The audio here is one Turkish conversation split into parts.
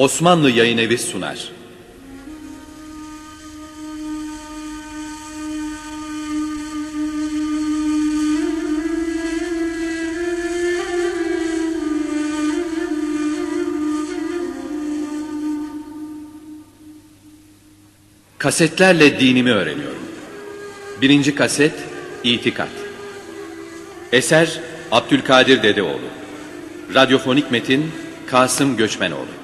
Osmanlı Yayın Evi sunar. Kasetlerle dinimi öğreniyorum. Birinci kaset İtikat. Eser Abdülkadir Dedeoğlu. Radyofonik metin Kasım Göçmenoğlu.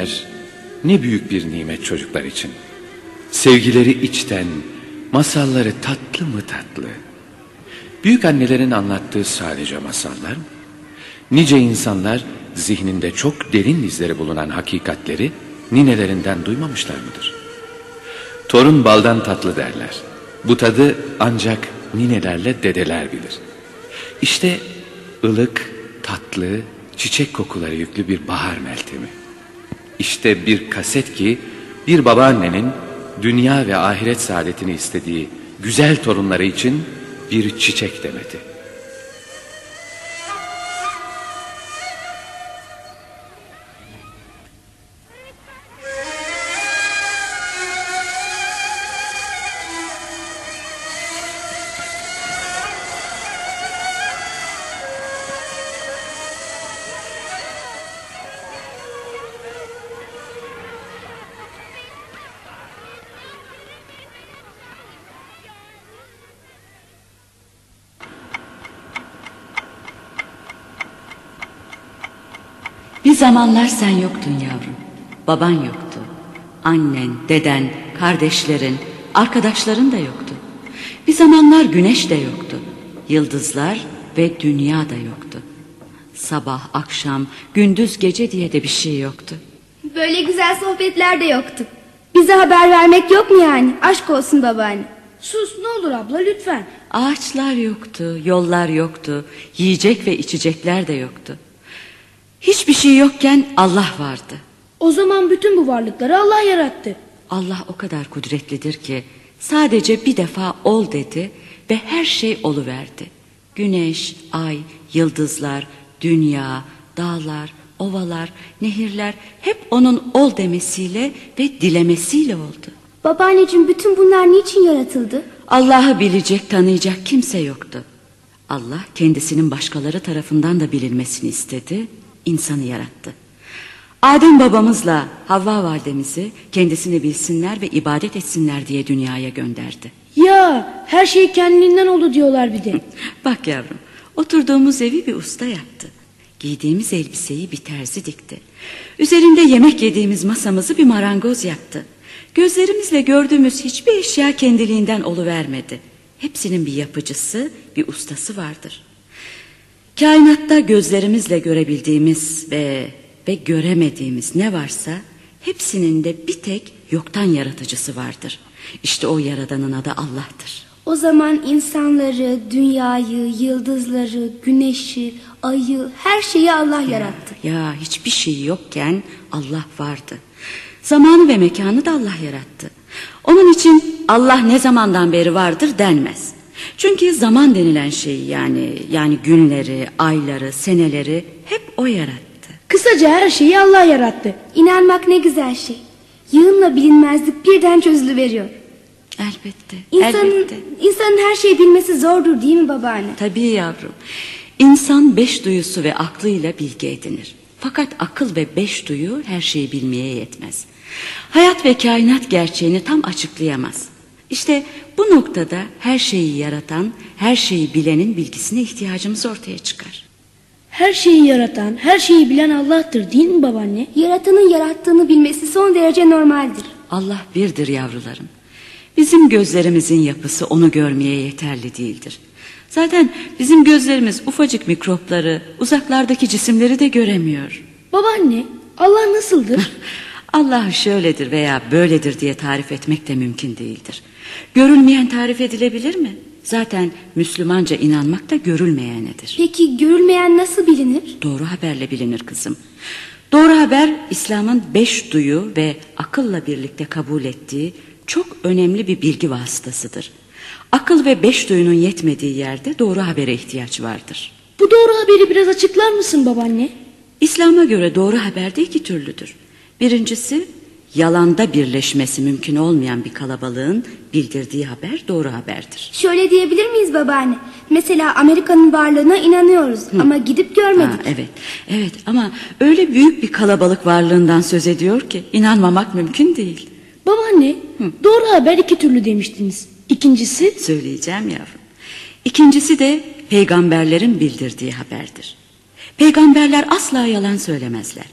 Nineler ne büyük bir nimet çocuklar için. Sevgileri içten, masalları tatlı mı tatlı. Büyük annelerin anlattığı sadece masallar mı? Nice insanlar zihninde çok derin izleri bulunan hakikatleri ninelerinden duymamışlar mıdır? Torun baldan tatlı derler. Bu tadı ancak ninelerle dedeler bilir. İşte ılık, tatlı, çiçek kokuları yüklü bir bahar meltemi. İşte bir kaset ki bir babaannenin dünya ve ahiret saadetini istediği güzel torunları için bir çiçek demeti. Zamanlar sen yoktun yavrum. Baban yoktu. Annen, deden, kardeşlerin, arkadaşların da yoktu. Bir zamanlar güneş de yoktu. Yıldızlar ve dünya da yoktu. Sabah, akşam, gündüz, gece diye de bir şey yoktu. Böyle güzel sohbetler de yoktu. Bize haber vermek yok mu yani? Aşk olsun babaanne. Sus ne olur abla lütfen. Ağaçlar yoktu, yollar yoktu, yiyecek ve içecekler de yoktu. Hiçbir şey yokken Allah vardı. O zaman bütün bu varlıkları Allah yarattı. Allah o kadar kudretlidir ki sadece bir defa ol dedi ve her şey oluverdi. Güneş, ay, yıldızlar, dünya, dağlar, ovalar, nehirler hep onun ol demesiyle ve dilemesiyle oldu. Babaanneciğim bütün bunlar niçin yaratıldı? Allah'ı bilecek, tanıyacak kimse yoktu. Allah kendisinin başkaları tarafından da bilinmesini istedi, insanı yarattı. Adem babamızla Havva validemizi kendisini bilsinler ve ibadet etsinler diye dünyaya gönderdi. Ya her şey kendiliğinden oldu diyorlar bir de. Bak yavrum, oturduğumuz evi bir usta yaptı. Giydiğimiz elbiseyi bir terzi dikti. Üzerinde yemek yediğimiz masamızı bir marangoz yaptı. Gözlerimizle gördüğümüz hiçbir eşya kendiliğinden oluvermedi. Hepsinin bir yapıcısı, bir ustası vardır. Kainatta gözlerimizle görebildiğimiz ve ve göremediğimiz ne varsa hepsinin de bir tek yoktan yaratıcısı vardır. İşte o yaradanın adı Allah'tır. O zaman insanları, dünyayı, yıldızları, güneşi, ayı, her şeyi Allah yarattı. Ya hiçbir şey yokken Allah vardı. Zamanı ve mekanı da Allah yarattı. Onun için Allah ne zamandan beri vardır denmez. Çünkü zaman denilen şey yani yani günleri, ayları, seneleri hep o yarattı. Kısaca her şeyi Allah yarattı. İnanmak ne güzel şey. Yığınla bilinmezlik birden çözülüveriyor. Elbette. İnsanın, elbette. insanın her şeyi bilmesi zordur değil mi babaanne? Tabii yavrum. İnsan beş duyusu ve aklıyla bilgi edinir. Fakat akıl ve beş duyu her şeyi bilmeye yetmez. Hayat ve kainat gerçeğini tam açıklayamaz. İşte bu noktada her şeyi yaratan, her şeyi bilenin bilgisine ihtiyacımız ortaya çıkar. Her şeyi yaratan, her şeyi bilen Allah'tır değil mi babaanne? Yaratanın yarattığını bilmesi son derece normaldir. Allah birdir yavrularım. Bizim gözlerimizin yapısı onu görmeye yeterli değildir. Zaten bizim gözlerimiz ufacık mikropları, uzaklardaki cisimleri de göremiyor. Babaanne Allah nasıldır? Allah'ı şöyledir veya böyledir diye tarif etmek de mümkün değildir. Görülmeyen tarif edilebilir mi? Zaten Müslümanca inanmak da görülmeyenedir. Peki görülmeyen nasıl bilinir? Doğru haberle bilinir kızım. Doğru haber İslam'ın beş duyu ve akılla birlikte kabul ettiği çok önemli bir bilgi vasıtasıdır. Akıl ve beş duyunun yetmediği yerde doğru habere ihtiyaç vardır. Bu doğru haberi biraz açıklar mısın babaanne? İslam'a göre doğru haber de iki türlüdür. Birincisi yalanda birleşmesi mümkün olmayan bir kalabalığın bildirdiği haber doğru haberdir. Şöyle diyebilir miyiz babaanne? Mesela Amerika'nın varlığına inanıyoruz ama gidip görmedik. Ha, evet, evet ama öyle büyük bir kalabalık varlığından söz ediyor ki inanmamak mümkün değil. Babaanne doğru haber iki türlü demiştiniz. İkincisi Söyleyeceğim yavrum. İkincisi de peygamberlerin bildirdiği haberdir. Peygamberler asla yalan söylemezler.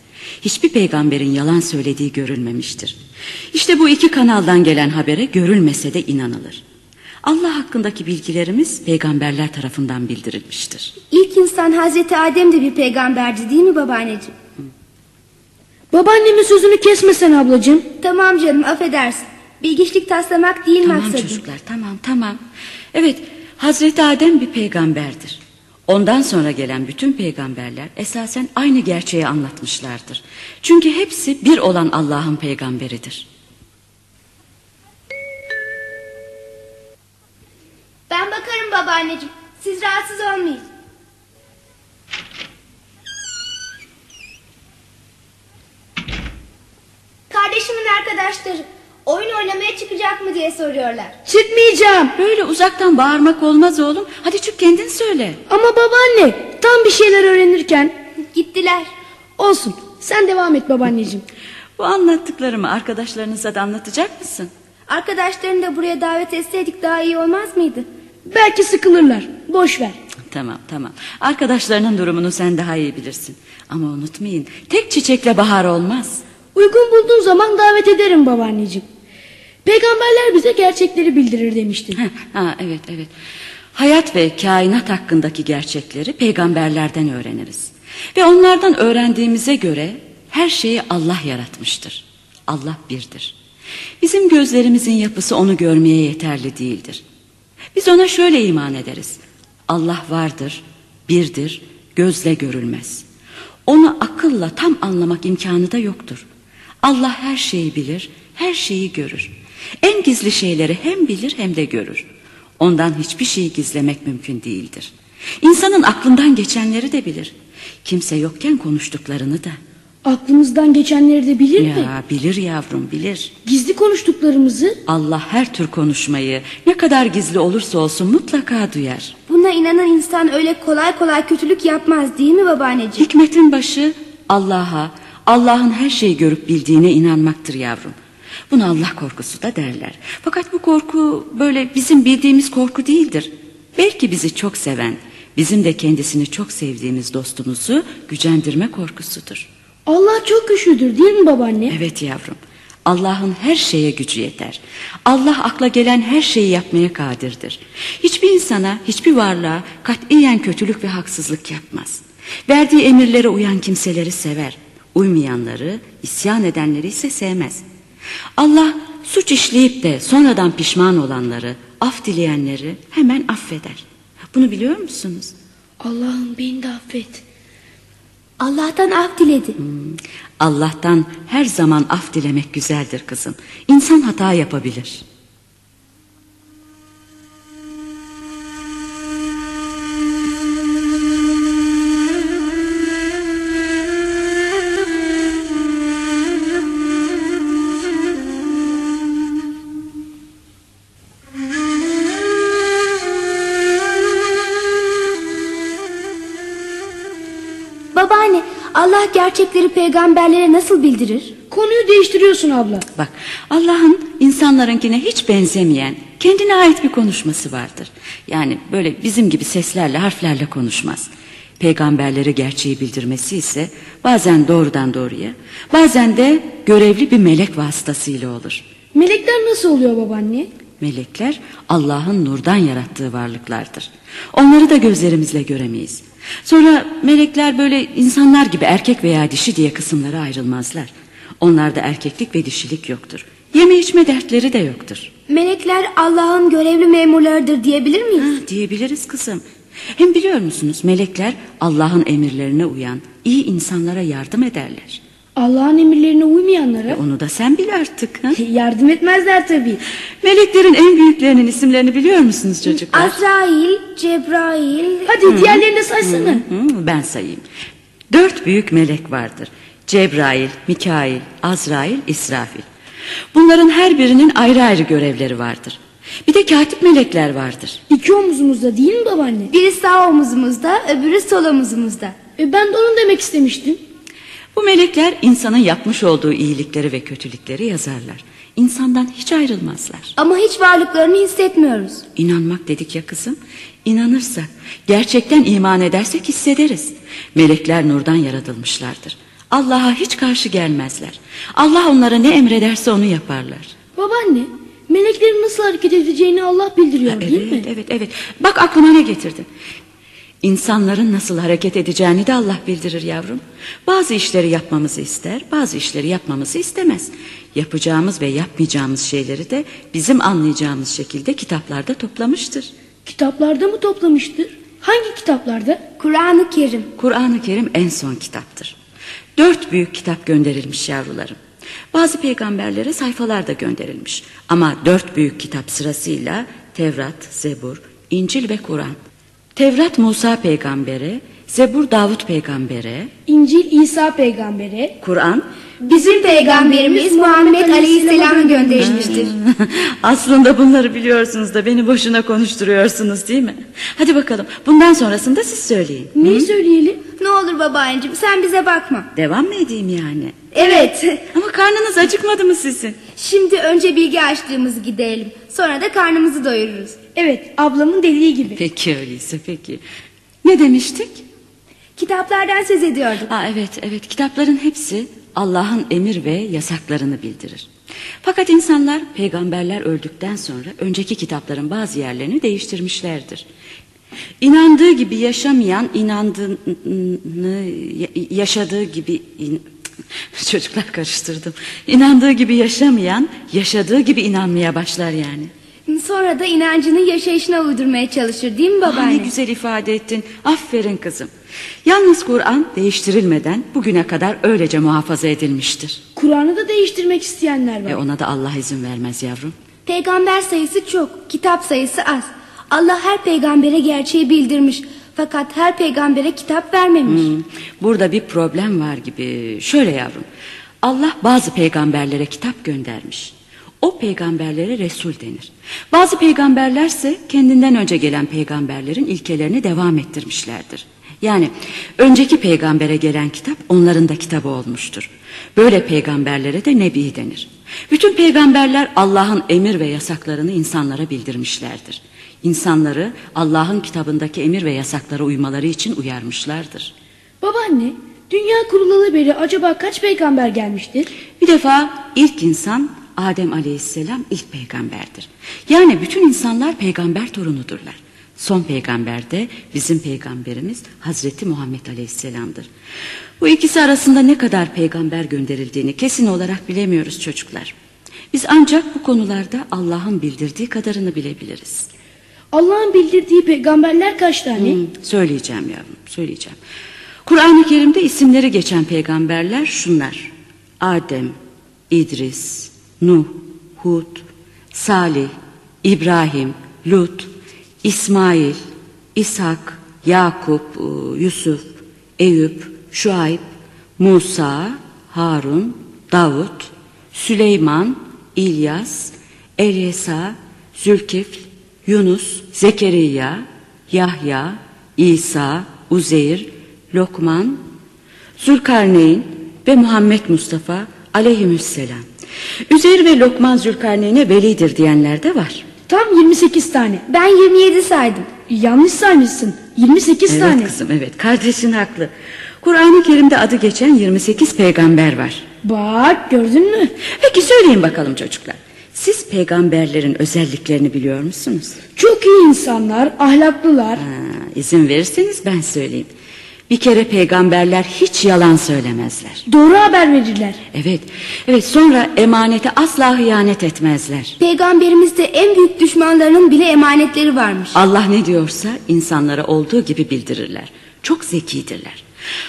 Hiçbir peygamberin yalan söylediği görülmemiştir. İşte bu iki kanaldan gelen habere görülmese de inanılır. Allah hakkındaki bilgilerimiz peygamberler tarafından bildirilmiştir. İlk insan Hazreti Adem de bir peygamberdi değil mi babaanneciğim? babaannemin sözünü kesmesen ablacığım. Tamam canım affedersin. Bilgiçlik taslamak değil Tamam maksadım. çocuklar tamam tamam. Evet Hazreti Adem bir peygamberdir. Ondan sonra gelen bütün peygamberler esasen aynı gerçeği anlatmışlardır. Çünkü hepsi bir olan Allah'ın peygamberidir. Ben bakarım babaanneciğim. Siz rahatsız olmayın. Kardeşimin arkadaşları oyun oynamaya çıkacak mı diye soruyorlar. Çıkmayacağım. Böyle uzaktan bağırmak olmaz oğlum. Hadi çık kendin söyle. Ama babaanne tam bir şeyler öğrenirken. Gittiler. Olsun sen devam et babaanneciğim. Bu anlattıklarımı arkadaşlarınıza da anlatacak mısın? Arkadaşlarını da buraya davet etseydik daha iyi olmaz mıydı? Belki sıkılırlar. Boş ver. Tamam tamam. Arkadaşlarının durumunu sen daha iyi bilirsin. Ama unutmayın tek çiçekle bahar olmaz. Uygun bulduğun zaman davet ederim babaanneciğim. Peygamberler bize gerçekleri bildirir demiştin. Heh, ha, evet evet. Hayat ve kainat hakkındaki gerçekleri peygamberlerden öğreniriz. Ve onlardan öğrendiğimize göre her şeyi Allah yaratmıştır. Allah birdir. Bizim gözlerimizin yapısı onu görmeye yeterli değildir. Biz ona şöyle iman ederiz. Allah vardır, birdir, gözle görülmez. Onu akılla tam anlamak imkanı da yoktur. Allah her şeyi bilir, her şeyi görür. En gizli şeyleri hem bilir hem de görür. Ondan hiçbir şeyi gizlemek mümkün değildir. İnsanın aklından geçenleri de bilir. Kimse yokken konuştuklarını da. Aklımızdan geçenleri de bilir mi? Ya bilir yavrum bilir. Gizli konuştuklarımızı Allah her tür konuşmayı ne kadar gizli olursa olsun mutlaka duyar. Buna inanan insan öyle kolay kolay kötülük yapmaz değil mi babaanneciğim? Hikmetin başı Allah'a, Allah'ın her şeyi görüp bildiğine inanmaktır yavrum. Buna Allah korkusu da derler. Fakat bu korku böyle bizim bildiğimiz korku değildir. Belki bizi çok seven, bizim de kendisini çok sevdiğimiz dostumuzu gücendirme korkusudur. Allah çok güçlüdür değil mi babaanne? Evet yavrum. Allah'ın her şeye gücü yeter. Allah akla gelen her şeyi yapmaya kadirdir. Hiçbir insana, hiçbir varlığa katiyen kötülük ve haksızlık yapmaz. Verdiği emirlere uyan kimseleri sever. Uymayanları, isyan edenleri ise sevmez. Allah suç işleyip de sonradan pişman olanları, af dileyenleri hemen affeder. Bunu biliyor musunuz? Allah'ım beni de affet. Allah'tan af diledi. Allah'tan her zaman af dilemek güzeldir kızım. İnsan hata yapabilir. Gerçekleri peygamberlere nasıl bildirir? Konuyu değiştiriyorsun abla. Bak Allah'ın insanlarınkine hiç benzemeyen kendine ait bir konuşması vardır. Yani böyle bizim gibi seslerle harflerle konuşmaz. Peygamberlere gerçeği bildirmesi ise bazen doğrudan doğruya bazen de görevli bir melek vasıtasıyla olur. Melekler nasıl oluyor babaanne? Melekler Allah'ın nurdan yarattığı varlıklardır. Onları da gözlerimizle göremeyiz. Sonra melekler böyle insanlar gibi erkek veya dişi diye kısımlara ayrılmazlar. Onlarda erkeklik ve dişilik yoktur. Yeme içme dertleri de yoktur. Melekler Allah'ın görevli memurlarıdır diyebilir miyiz? Ha, diyebiliriz kızım. Hem biliyor musunuz melekler Allah'ın emirlerine uyan iyi insanlara yardım ederler. Allah'ın emirlerine uymayanlara E onu da sen bil artık. Ha? yardım etmezler tabii. Meleklerin en büyüklerinin isimlerini biliyor musunuz çocuklar? Azrail, Cebrail. Hadi diğerlerini de saysana. Hı, ben sayayım. Dört büyük melek vardır. Cebrail, Mikail, Azrail, İsrafil. Bunların her birinin ayrı ayrı görevleri vardır. Bir de katip melekler vardır. İki omuzumuzda değil mi babaanne? Biri sağ omuzumuzda, öbürü sol omuzumuzda. E ben de onu demek istemiştim. Bu melekler insanın yapmış olduğu iyilikleri ve kötülükleri yazarlar. İnsandan hiç ayrılmazlar. Ama hiç varlıklarını hissetmiyoruz. İnanmak dedik ya kızım. İnanırsak, gerçekten iman edersek hissederiz. Melekler nurdan yaratılmışlardır. Allah'a hiç karşı gelmezler. Allah onlara ne emrederse onu yaparlar. Babaanne meleklerin nasıl hareket edeceğini Allah bildiriyor değil mi? Evet, evet, evet. Bak aklıma ne getirdin. İnsanların nasıl hareket edeceğini de Allah bildirir yavrum. Bazı işleri yapmamızı ister, bazı işleri yapmamızı istemez. Yapacağımız ve yapmayacağımız şeyleri de bizim anlayacağımız şekilde kitaplarda toplamıştır. Kitaplarda mı toplamıştır? Hangi kitaplarda? Kur'an-ı Kerim. Kur'an-ı Kerim en son kitaptır. Dört büyük kitap gönderilmiş yavrularım. Bazı peygamberlere sayfalar da gönderilmiş. Ama dört büyük kitap sırasıyla Tevrat, Zebur, İncil ve Kur'an. Tevrat Musa peygambere, Zebur Davut peygambere, İncil İsa peygambere, Kur'an Bizim peygamberimiz Muhammed Aleyhisselam'a gönderilmiştir. Aslında bunları biliyorsunuz da beni boşuna konuşturuyorsunuz değil mi? Hadi bakalım bundan sonrasını da siz söyleyin. neyi söyleyelim? Ne olur babaanneciğim sen bize bakma. Devam mı edeyim yani? Evet. Ama karnınız acıkmadı mı sizin? Şimdi önce bilgi açlığımızı giderelim. Sonra da karnımızı doyururuz. Evet ablamın dediği gibi. Peki öyleyse peki. Ne demiştik? Kitaplardan söz ediyorduk. Ha, evet evet kitapların hepsi Allah'ın emir ve yasaklarını bildirir. Fakat insanlar peygamberler öldükten sonra önceki kitapların bazı yerlerini değiştirmişlerdir. İnandığı gibi yaşamayan inandığını ya- yaşadığı gibi in- çocuklar karıştırdım. İnandığı gibi yaşamayan yaşadığı gibi inanmaya başlar yani. Sonra da inancını yaşayışına uydurmaya çalışır değil mi Aa, ne babaanne? güzel ifade ettin. Aferin kızım. Yalnız Kur'an değiştirilmeden bugüne kadar öylece muhafaza edilmiştir. Kur'an'ı da değiştirmek isteyenler var. Ve ona da Allah izin vermez yavrum. Peygamber sayısı çok, kitap sayısı az. Allah her peygambere gerçeği bildirmiş. Fakat her peygambere kitap vermemiş. Hmm, Burada bir problem var gibi. Şöyle yavrum. Allah bazı peygamberlere kitap göndermiş. O peygamberlere Resul denir. Bazı peygamberlerse kendinden önce gelen peygamberlerin ilkelerini devam ettirmişlerdir. Yani önceki peygambere gelen kitap onların da kitabı olmuştur. Böyle peygamberlere de Nebi denir. Bütün peygamberler Allah'ın emir ve yasaklarını insanlara bildirmişlerdir. İnsanları Allah'ın kitabındaki emir ve yasaklara uymaları için uyarmışlardır. Babaanne dünya kurulalı beri acaba kaç peygamber gelmiştir? Bir defa ilk insan Adem aleyhisselam ilk peygamberdir. Yani bütün insanlar peygamber torunudurlar. Son peygamber de bizim peygamberimiz Hazreti Muhammed aleyhisselamdır. Bu ikisi arasında ne kadar peygamber gönderildiğini kesin olarak bilemiyoruz çocuklar. Biz ancak bu konularda Allah'ın bildirdiği kadarını bilebiliriz. Allah'ın bildirdiği peygamberler kaç tane? Hmm, söyleyeceğim yavrum, söyleyeceğim. Kur'an-ı Kerim'de isimleri geçen peygamberler şunlar. Adem, İdris, Nuh, Hud, Salih, İbrahim, Lut, İsmail, İshak, Yakup, e, Yusuf, Eyüp, Şuayb, Musa, Harun, Davut, Süleyman, İlyas, Elyesa, Zülkifl, Yunus, Zekeriya, Yahya, İsa, Uzeyr, Lokman, Zülkarneyn ve Muhammed Mustafa aleyhisselam. Üzeyr ve Lokman Zülkarneyn'e velidir diyenler de var. Tam 28 tane. Ben 27 saydım. Yanlış saymışsın. 28 Evet tane. kızım evet kardeşin haklı. Kur'an-ı Kerim'de adı geçen 28 peygamber var. Bak gördün mü? Peki söyleyin bakalım çocuklar. Siz peygamberlerin özelliklerini biliyor musunuz? Çok iyi insanlar, ahlaklılar. Ha, izin verirseniz ben söyleyeyim. Bir kere peygamberler hiç yalan söylemezler. Doğru haber verirler. Evet, evet sonra emanete asla hıyanet etmezler. Peygamberimizde en büyük düşmanlarının bile emanetleri varmış. Allah ne diyorsa insanlara olduğu gibi bildirirler. Çok zekidirler.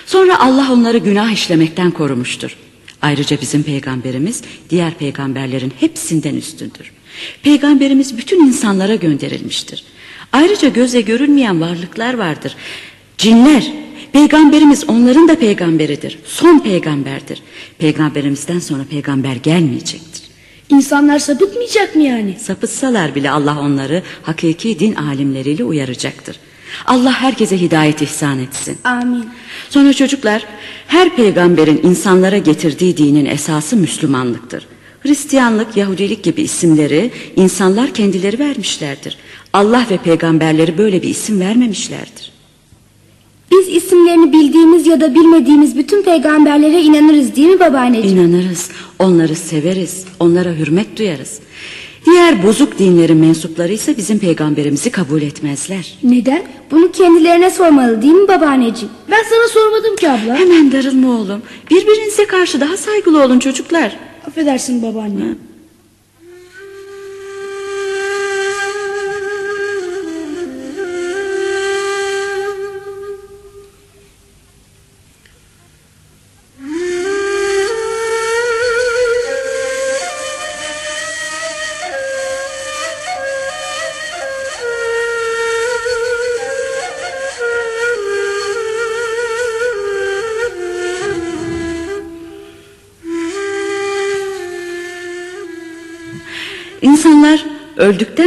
Sonra Allah onları günah işlemekten korumuştur. Ayrıca bizim peygamberimiz diğer peygamberlerin hepsinden üstündür. Peygamberimiz bütün insanlara gönderilmiştir. Ayrıca göze görünmeyen varlıklar vardır. Cinler, peygamberimiz onların da peygamberidir. Son peygamberdir. Peygamberimizden sonra peygamber gelmeyecektir. İnsanlar sapıtmayacak mı yani? Sapıtsalar bile Allah onları hakiki din alimleriyle uyaracaktır. Allah herkese hidayet ihsan etsin. Amin. Sonra çocuklar her peygamberin insanlara getirdiği dinin esası Müslümanlıktır. Hristiyanlık, Yahudilik gibi isimleri insanlar kendileri vermişlerdir. Allah ve peygamberleri böyle bir isim vermemişlerdir. Biz isimlerini bildiğimiz ya da bilmediğimiz bütün peygamberlere inanırız değil mi babaanneciğim? İnanırız, onları severiz, onlara hürmet duyarız. Diğer bozuk dinlerin mensupları ise bizim peygamberimizi kabul etmezler. Neden? Bunu kendilerine sormalı değil mi babaanneciğim? Ben sana sormadım ki abla. Hemen darılma oğlum. Birbirinize karşı daha saygılı olun çocuklar. Affedersin babaanne. İnsanlar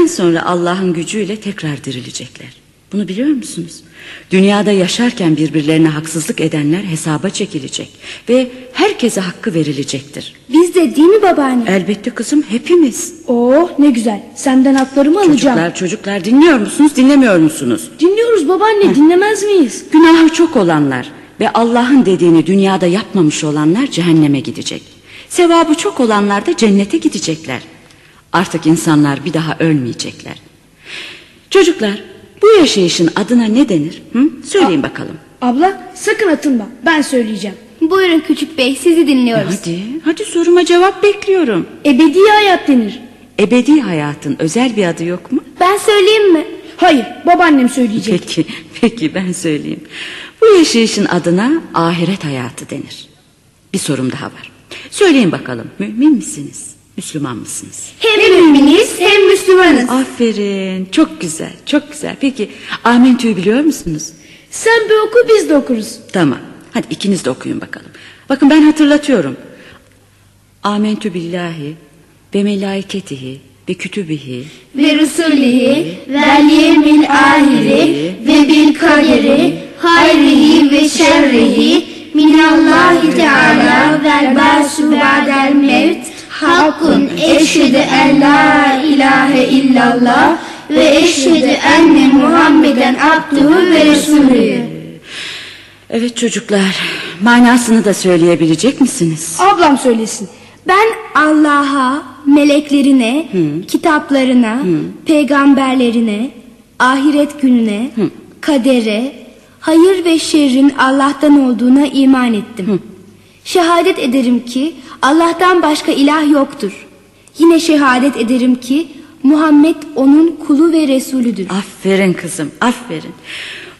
öldükten sonra Allah'ın gücüyle tekrar dirilecekler. Bunu biliyor musunuz? Dünyada yaşarken birbirlerine haksızlık edenler hesaba çekilecek ve herkese hakkı verilecektir. Biz de değil mi babaanne? Elbette kızım hepimiz. Oh ne güzel. Senden haklarımı alacağım. Çocuklar çocuklar dinliyor musunuz dinlemiyor musunuz? Dinliyoruz babaanne dinlemez miyiz? Günahı çok olanlar ve Allah'ın dediğini dünyada yapmamış olanlar cehenneme gidecek. Sevabı çok olanlar da cennete gidecekler. Artık insanlar bir daha ölmeyecekler. Çocuklar bu yaşayışın adına ne denir? Hı? Söyleyin bakalım. Abla sakın atılma. Ben söyleyeceğim. Buyurun küçük bey sizi dinliyoruz. Hadi, hadi soruma cevap bekliyorum. Ebedi hayat denir. Ebedi hayatın özel bir adı yok mu? Ben söyleyeyim mi? Hayır babaannem söyleyecek. Peki, peki ben söyleyeyim. Bu yaşayışın adına ahiret hayatı denir. Bir sorum daha var. Söyleyin bakalım, mümin misiniz? Müslüman mısınız? Hem müminiz hem Müslümanız. Aferin, çok güzel, çok güzel. Peki, Amentü'yü biliyor musunuz? Sen bir oku biz de okuruz. Tamam, hadi ikiniz de okuyun bakalım. Bakın ben hatırlatıyorum. Amentü billahi ve melaiketihi ve kütübihi Ve Resulihi vel yevmil ahiri ve bil kaderi hayrihi ve şerrihi minallahi teala vel basu ba'del mevt hakkun eşhedü en la ilahe illallah ve eşhedü enne Muhammeden abduhu ve resulühü. Evet çocuklar, manasını da söyleyebilecek misiniz? Ablam söylesin. Ben Allah'a, meleklerine, kitaplarına, peygamberlerine, ahiret gününe, kadere, hayır ve şerrin Allah'tan olduğuna iman ettim. Şehadet ederim ki Allah'tan başka ilah yoktur. Yine şehadet ederim ki Muhammed onun kulu ve Resulüdür. Aferin kızım, aferin.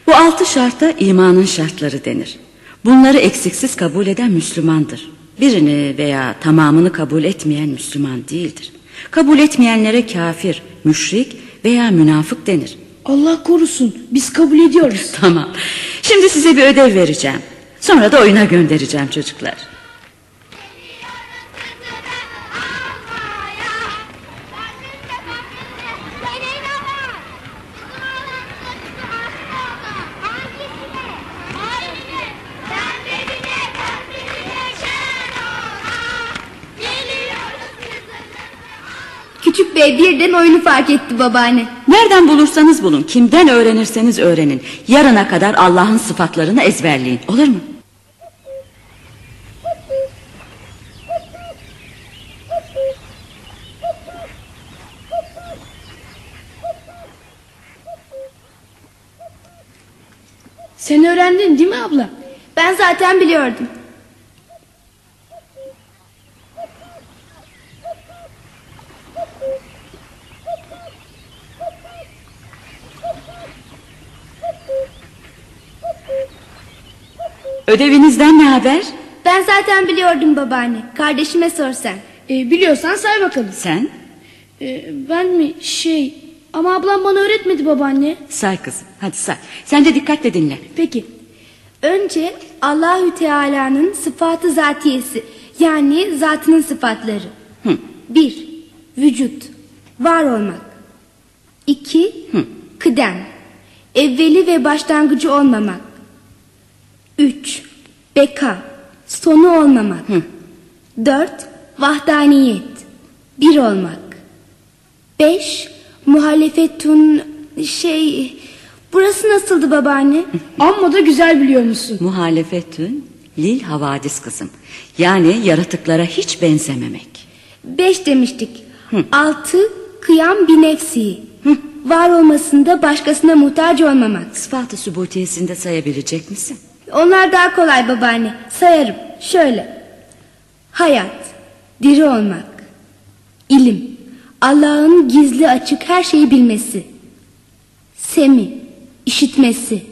Bu altı şarta imanın şartları denir. Bunları eksiksiz kabul eden Müslümandır. Birini veya tamamını kabul etmeyen Müslüman değildir. Kabul etmeyenlere kafir, müşrik veya münafık denir. Allah korusun biz kabul ediyoruz. Tamam. Şimdi size bir ödev vereceğim. Sonra da oyuna göndereceğim çocuklar. Küçük bey birden oyunu fark etti babaanne. Nereden bulursanız bulun, kimden öğrenirseniz öğrenin. Yarına kadar Allah'ın sıfatlarını ezberleyin. Olur mu? Sen öğrendin değil mi abla? Ben zaten biliyordum. Ödevinizden ne haber? Ben zaten biliyordum babaanne. Kardeşime sor sen. Ee, biliyorsan say bakalım. Sen? Ee, ben mi? Şey ama ablam bana öğretmedi babaanne. Say kızım hadi say. Sen de dikkatle dinle. Peki. Önce Allahü Teala'nın sıfatı zatiyesi yani zatının sıfatları. Hı. Bir, vücut, var olmak. İki, kıdem, evveli ve başlangıcı olmamak. Üç, beka, sonu olmamak. Dört, vahdaniyet, bir olmak. Beş, muhalefetun şey... Burası nasıldı babaanne? Amma da güzel biliyormuşsun. Muhalefetün lil havadis kızım. Yani yaratıklara hiç benzememek. Beş demiştik. Altı, kıyam bir nefsi. Var olmasında başkasına muhtaç olmamak. Sıfatı sübutiyesinde sayabilecek misin? Onlar daha kolay babaanne. Sayarım. Şöyle. Hayat, diri olmak. ilim, Allah'ın gizli açık her şeyi bilmesi. Semi, işitmesi.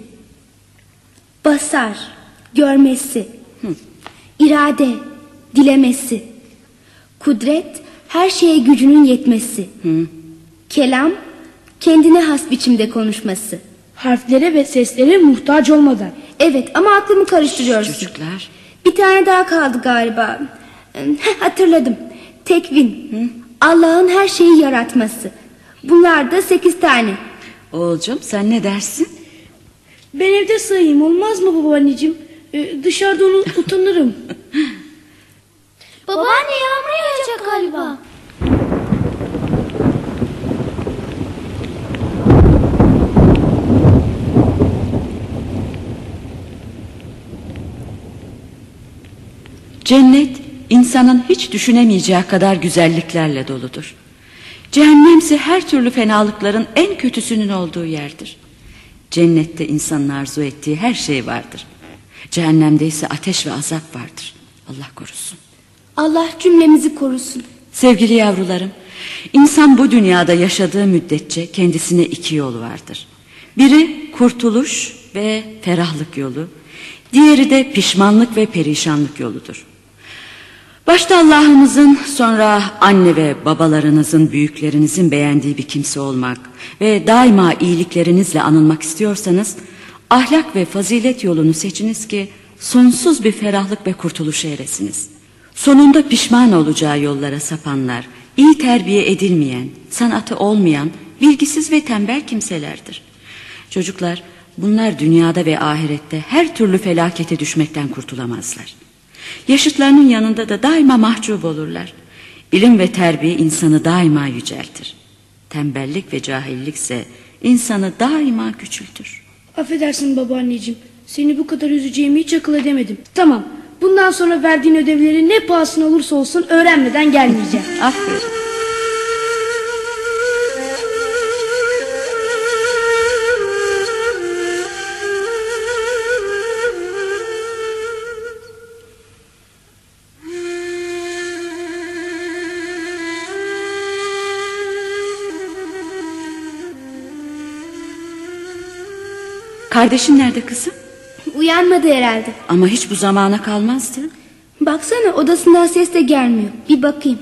Basar, görmesi. irade, dilemesi. Kudret, her şeye gücünün yetmesi. Kelam, kendine has biçimde konuşması. Harflere ve seslere muhtaç olmadan. Evet ama aklımı karıştırıyorsun. Çocuklar. Bir tane daha kaldı galiba. Hatırladım. Tekvin. Allah'ın her şeyi yaratması. Bunlar da sekiz tane. Oğulcum sen ne dersin? Ben evde sayayım olmaz mı babaanneciğim? Ee, dışarıda onu utanırım. Babaanne yağmur yağacak galiba. Cennet insanın hiç düşünemeyeceği kadar güzelliklerle doludur. Cehennemse her türlü fenalıkların en kötüsünün olduğu yerdir. Cennette insanın arzu ettiği her şey vardır. Cehennemde ise ateş ve azap vardır. Allah korusun. Allah cümlemizi korusun. Sevgili yavrularım, insan bu dünyada yaşadığı müddetçe kendisine iki yol vardır. Biri kurtuluş ve ferahlık yolu, diğeri de pişmanlık ve perişanlık yoludur. Başta Allah'ımızın sonra anne ve babalarınızın büyüklerinizin beğendiği bir kimse olmak ve daima iyiliklerinizle anılmak istiyorsanız ahlak ve fazilet yolunu seçiniz ki sonsuz bir ferahlık ve kurtuluşa eresiniz. Sonunda pişman olacağı yollara sapanlar, iyi terbiye edilmeyen, sanatı olmayan, bilgisiz ve tembel kimselerdir. Çocuklar bunlar dünyada ve ahirette her türlü felakete düşmekten kurtulamazlar. Yaşıtlarının yanında da daima mahcup olurlar. İlim ve terbiye insanı daima yüceltir. Tembellik ve cahillik ise insanı daima küçültür. Affedersin babaanneciğim. Seni bu kadar üzeceğimi hiç akıl edemedim. Tamam. Bundan sonra verdiğin ödevleri ne pahasına olursa olsun öğrenmeden gelmeyeceğim. Aferin. Kardeşin nerede kızım? Uyanmadı herhalde. Ama hiç bu zamana kalmazdı. Baksana odasından ses de gelmiyor. Bir bakayım.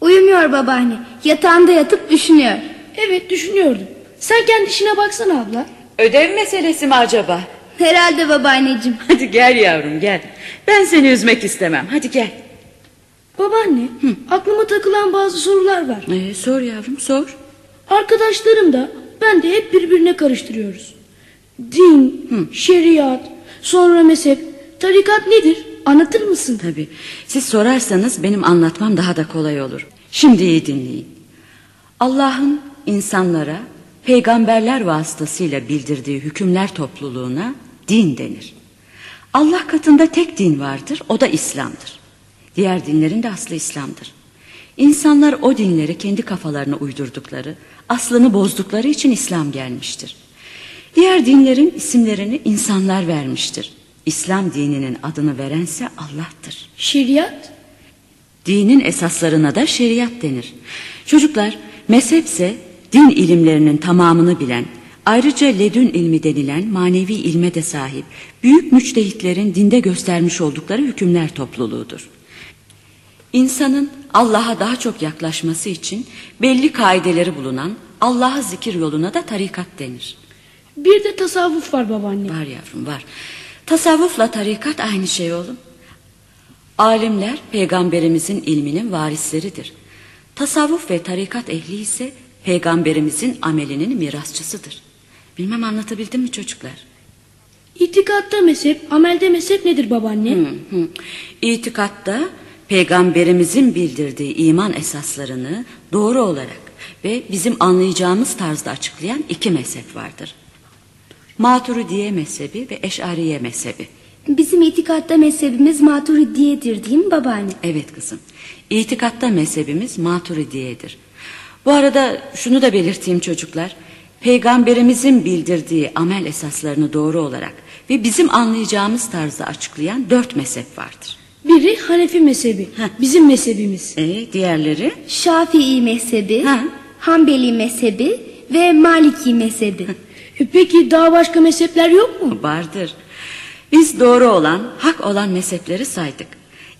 Uyumuyor babaanne. Yatağında yatıp düşünüyor. Evet düşünüyordum. Sen kendi işine baksana abla. Ödev meselesi mi acaba? Herhalde babaanneciğim. Hadi gel yavrum gel. Ben seni üzmek istemem. Hadi gel. Babaanne aklıma takılan bazı sorular var. Ee, sor yavrum sor. Arkadaşlarım da ben de hep birbirine karıştırıyoruz. Din, şeriat, sonra mezhep, tarikat nedir? Anlatır mısın? Tabii. Siz sorarsanız benim anlatmam daha da kolay olur. Şimdi iyi dinleyin. Allah'ın insanlara peygamberler vasıtasıyla bildirdiği hükümler topluluğuna din denir. Allah katında tek din vardır, o da İslam'dır. Diğer dinlerin de aslı İslam'dır. İnsanlar o dinleri kendi kafalarına uydurdukları, aslını bozdukları için İslam gelmiştir. Diğer dinlerin isimlerini insanlar vermiştir. İslam dininin adını verense Allah'tır. Şeriat? Dinin esaslarına da şeriat denir. Çocuklar mezhepse din ilimlerinin tamamını bilen, ayrıca ledün ilmi denilen manevi ilme de sahip, büyük müçtehitlerin dinde göstermiş oldukları hükümler topluluğudur. İnsanın Allah'a daha çok yaklaşması için belli kaideleri bulunan Allah'a zikir yoluna da tarikat denir. Bir de tasavvuf var babaanne. Var yavrum var. Tasavvufla tarikat aynı şey oğlum. Alimler peygamberimizin ilminin varisleridir. Tasavvuf ve tarikat ehli ise peygamberimizin amelinin mirasçısıdır. Bilmem anlatabildim mi çocuklar? İtikatta mezhep, amelde mezhep nedir babaanne? Hı hı. İtikatta peygamberimizin bildirdiği iman esaslarını doğru olarak ve bizim anlayacağımız tarzda açıklayan iki mezhep vardır. Maturidiye mezhebi ve Eşariye mezhebi. Bizim itikatta mezhebimiz maturidiyedir değil mi babaanne? Evet kızım. İtikatta mezhebimiz Maturidiye'dir. Bu arada şunu da belirteyim çocuklar. Peygamberimizin bildirdiği amel esaslarını doğru olarak ve bizim anlayacağımız tarzda açıklayan dört mezhep vardır. Biri Hanefi mezhebi, Heh. bizim mezhebimiz. E, diğerleri? Şafii mezhebi, Ha. Hanbeli mezhebi ve Maliki mezhebi. E Peki daha başka mezhepler yok mu? Vardır. Biz doğru olan, hak olan mezhepleri saydık.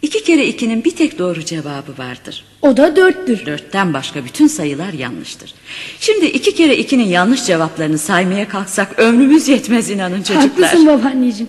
İki kere ikinin bir tek doğru cevabı vardır. O da dörttür. Dörtten başka bütün sayılar yanlıştır. Şimdi iki kere ikinin yanlış cevaplarını saymaya kalksak ömrümüz yetmez inanın çocuklar. Haklısın babaanneciğim.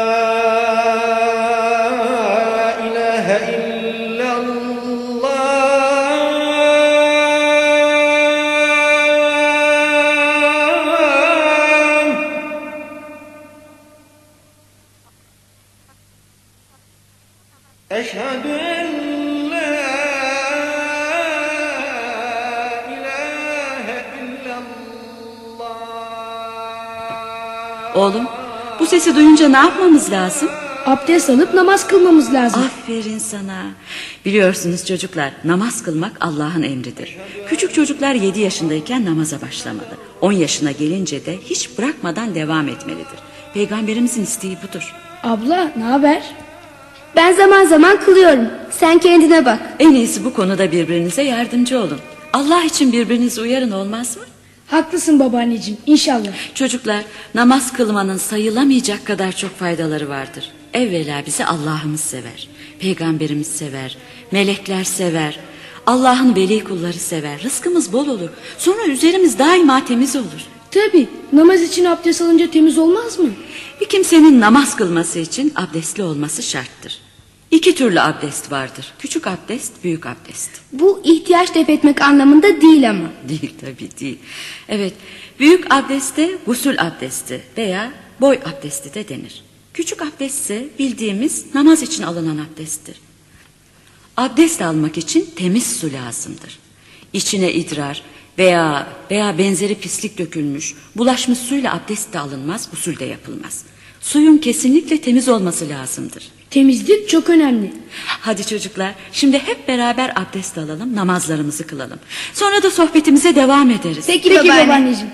sesi duyunca ne yapmamız lazım? Abdest alıp namaz kılmamız lazım. Aferin sana. Biliyorsunuz çocuklar namaz kılmak Allah'ın emridir. Küçük çocuklar 7 yaşındayken namaza başlamalı. 10 yaşına gelince de hiç bırakmadan devam etmelidir. Peygamberimizin isteği budur. Abla ne haber? Ben zaman zaman kılıyorum. Sen kendine bak. En iyisi bu konuda birbirinize yardımcı olun. Allah için birbirinizi uyarın olmaz mı? Haklısın babaanneciğim inşallah. Çocuklar namaz kılmanın sayılamayacak kadar çok faydaları vardır. Evvela bizi Allah'ımız sever. Peygamberimiz sever. Melekler sever. Allah'ın veli kulları sever. Rızkımız bol olur. Sonra üzerimiz daima temiz olur. Tabi namaz için abdest alınca temiz olmaz mı? Bir kimsenin namaz kılması için abdestli olması şarttır. İki türlü abdest vardır. Küçük abdest, büyük abdest. Bu ihtiyaç def etmek anlamında değil ama. Değil tabii değil. Evet, büyük abdeste gusül abdesti veya boy abdesti de denir. Küçük abdest ise bildiğimiz namaz için alınan abdesttir. Abdest almak için temiz su lazımdır. İçine idrar veya veya benzeri pislik dökülmüş, bulaşmış suyla abdest de alınmaz, usul de yapılmaz. Suyun kesinlikle temiz olması lazımdır. Temizlik çok önemli. Hadi çocuklar, şimdi hep beraber abdest alalım, namazlarımızı kılalım. Sonra da sohbetimize devam ederiz. Peki, Peki babaanne. babaanneciğim.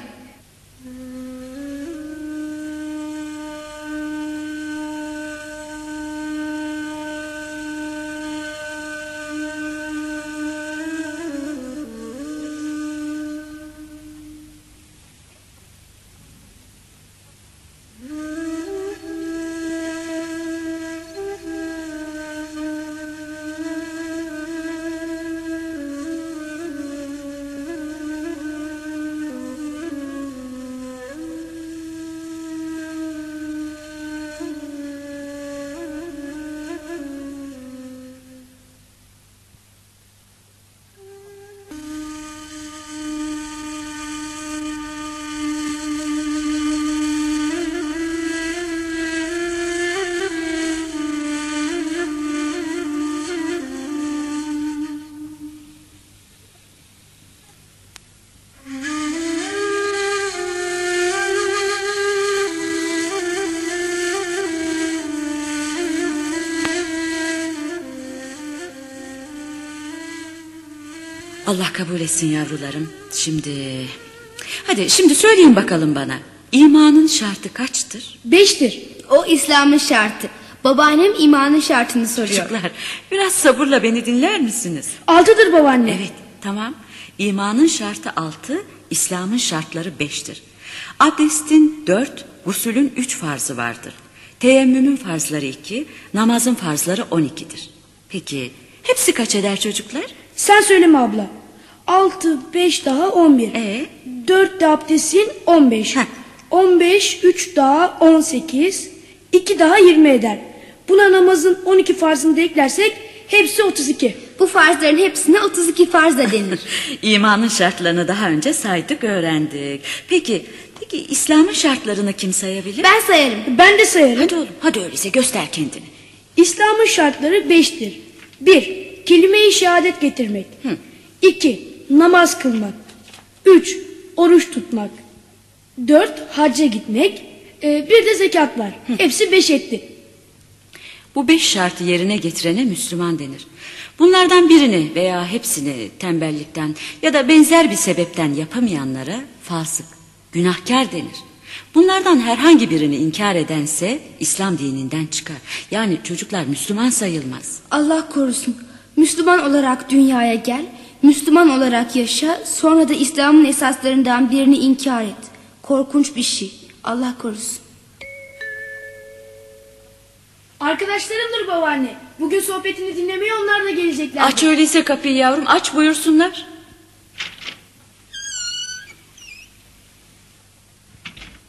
Allah kabul etsin yavrularım. Şimdi... Hadi şimdi söyleyin bakalım bana. İmanın şartı kaçtır? Beştir. O İslam'ın şartı. Babaannem imanın şartını soruyor. Çocuklar biraz sabırla beni dinler misiniz? Altıdır babaanne. Evet tamam. İmanın şartı altı, İslam'ın şartları beştir. Abdestin dört, gusülün üç farzı vardır. Teyemmümün farzları iki, namazın farzları on ikidir. Peki hepsi kaç eder çocuklar? Sen söyleme abla. Altı, beş daha on bir. Ee? Dört de abdestin on beş. Heh. On beş, üç daha on sekiz. iki daha yirmi eder. Buna namazın on iki farzını da eklersek hepsi otuz iki. Bu farzların hepsine 32 farz da denir. İmanın şartlarını daha önce saydık öğrendik. Peki, peki İslam'ın şartlarını kim sayabilir? ben sayarım. Ben de sayarım. Hadi oğlum hadi öyleyse göster kendini. İslam'ın şartları beştir. Bir, kelime-i şehadet getirmek. İki, namaz kılmak. Üç, oruç tutmak. Dört, hacca gitmek. Ee, bir de zekat var. Hepsi beş etti. Bu beş şartı yerine getirene Müslüman denir. Bunlardan birini veya hepsini tembellikten ya da benzer bir sebepten yapamayanlara fasık, günahkar denir. Bunlardan herhangi birini inkar edense İslam dininden çıkar. Yani çocuklar Müslüman sayılmaz. Allah korusun. Müslüman olarak dünyaya gel. Müslüman olarak yaşa. Sonra da İslam'ın esaslarından birini inkar et. Korkunç bir şey. Allah korusun. Arkadaşlarımdır babaanne. Bugün sohbetini dinlemeye onlar da gelecekler. Aç öyleyse kapıyı yavrum aç buyursunlar.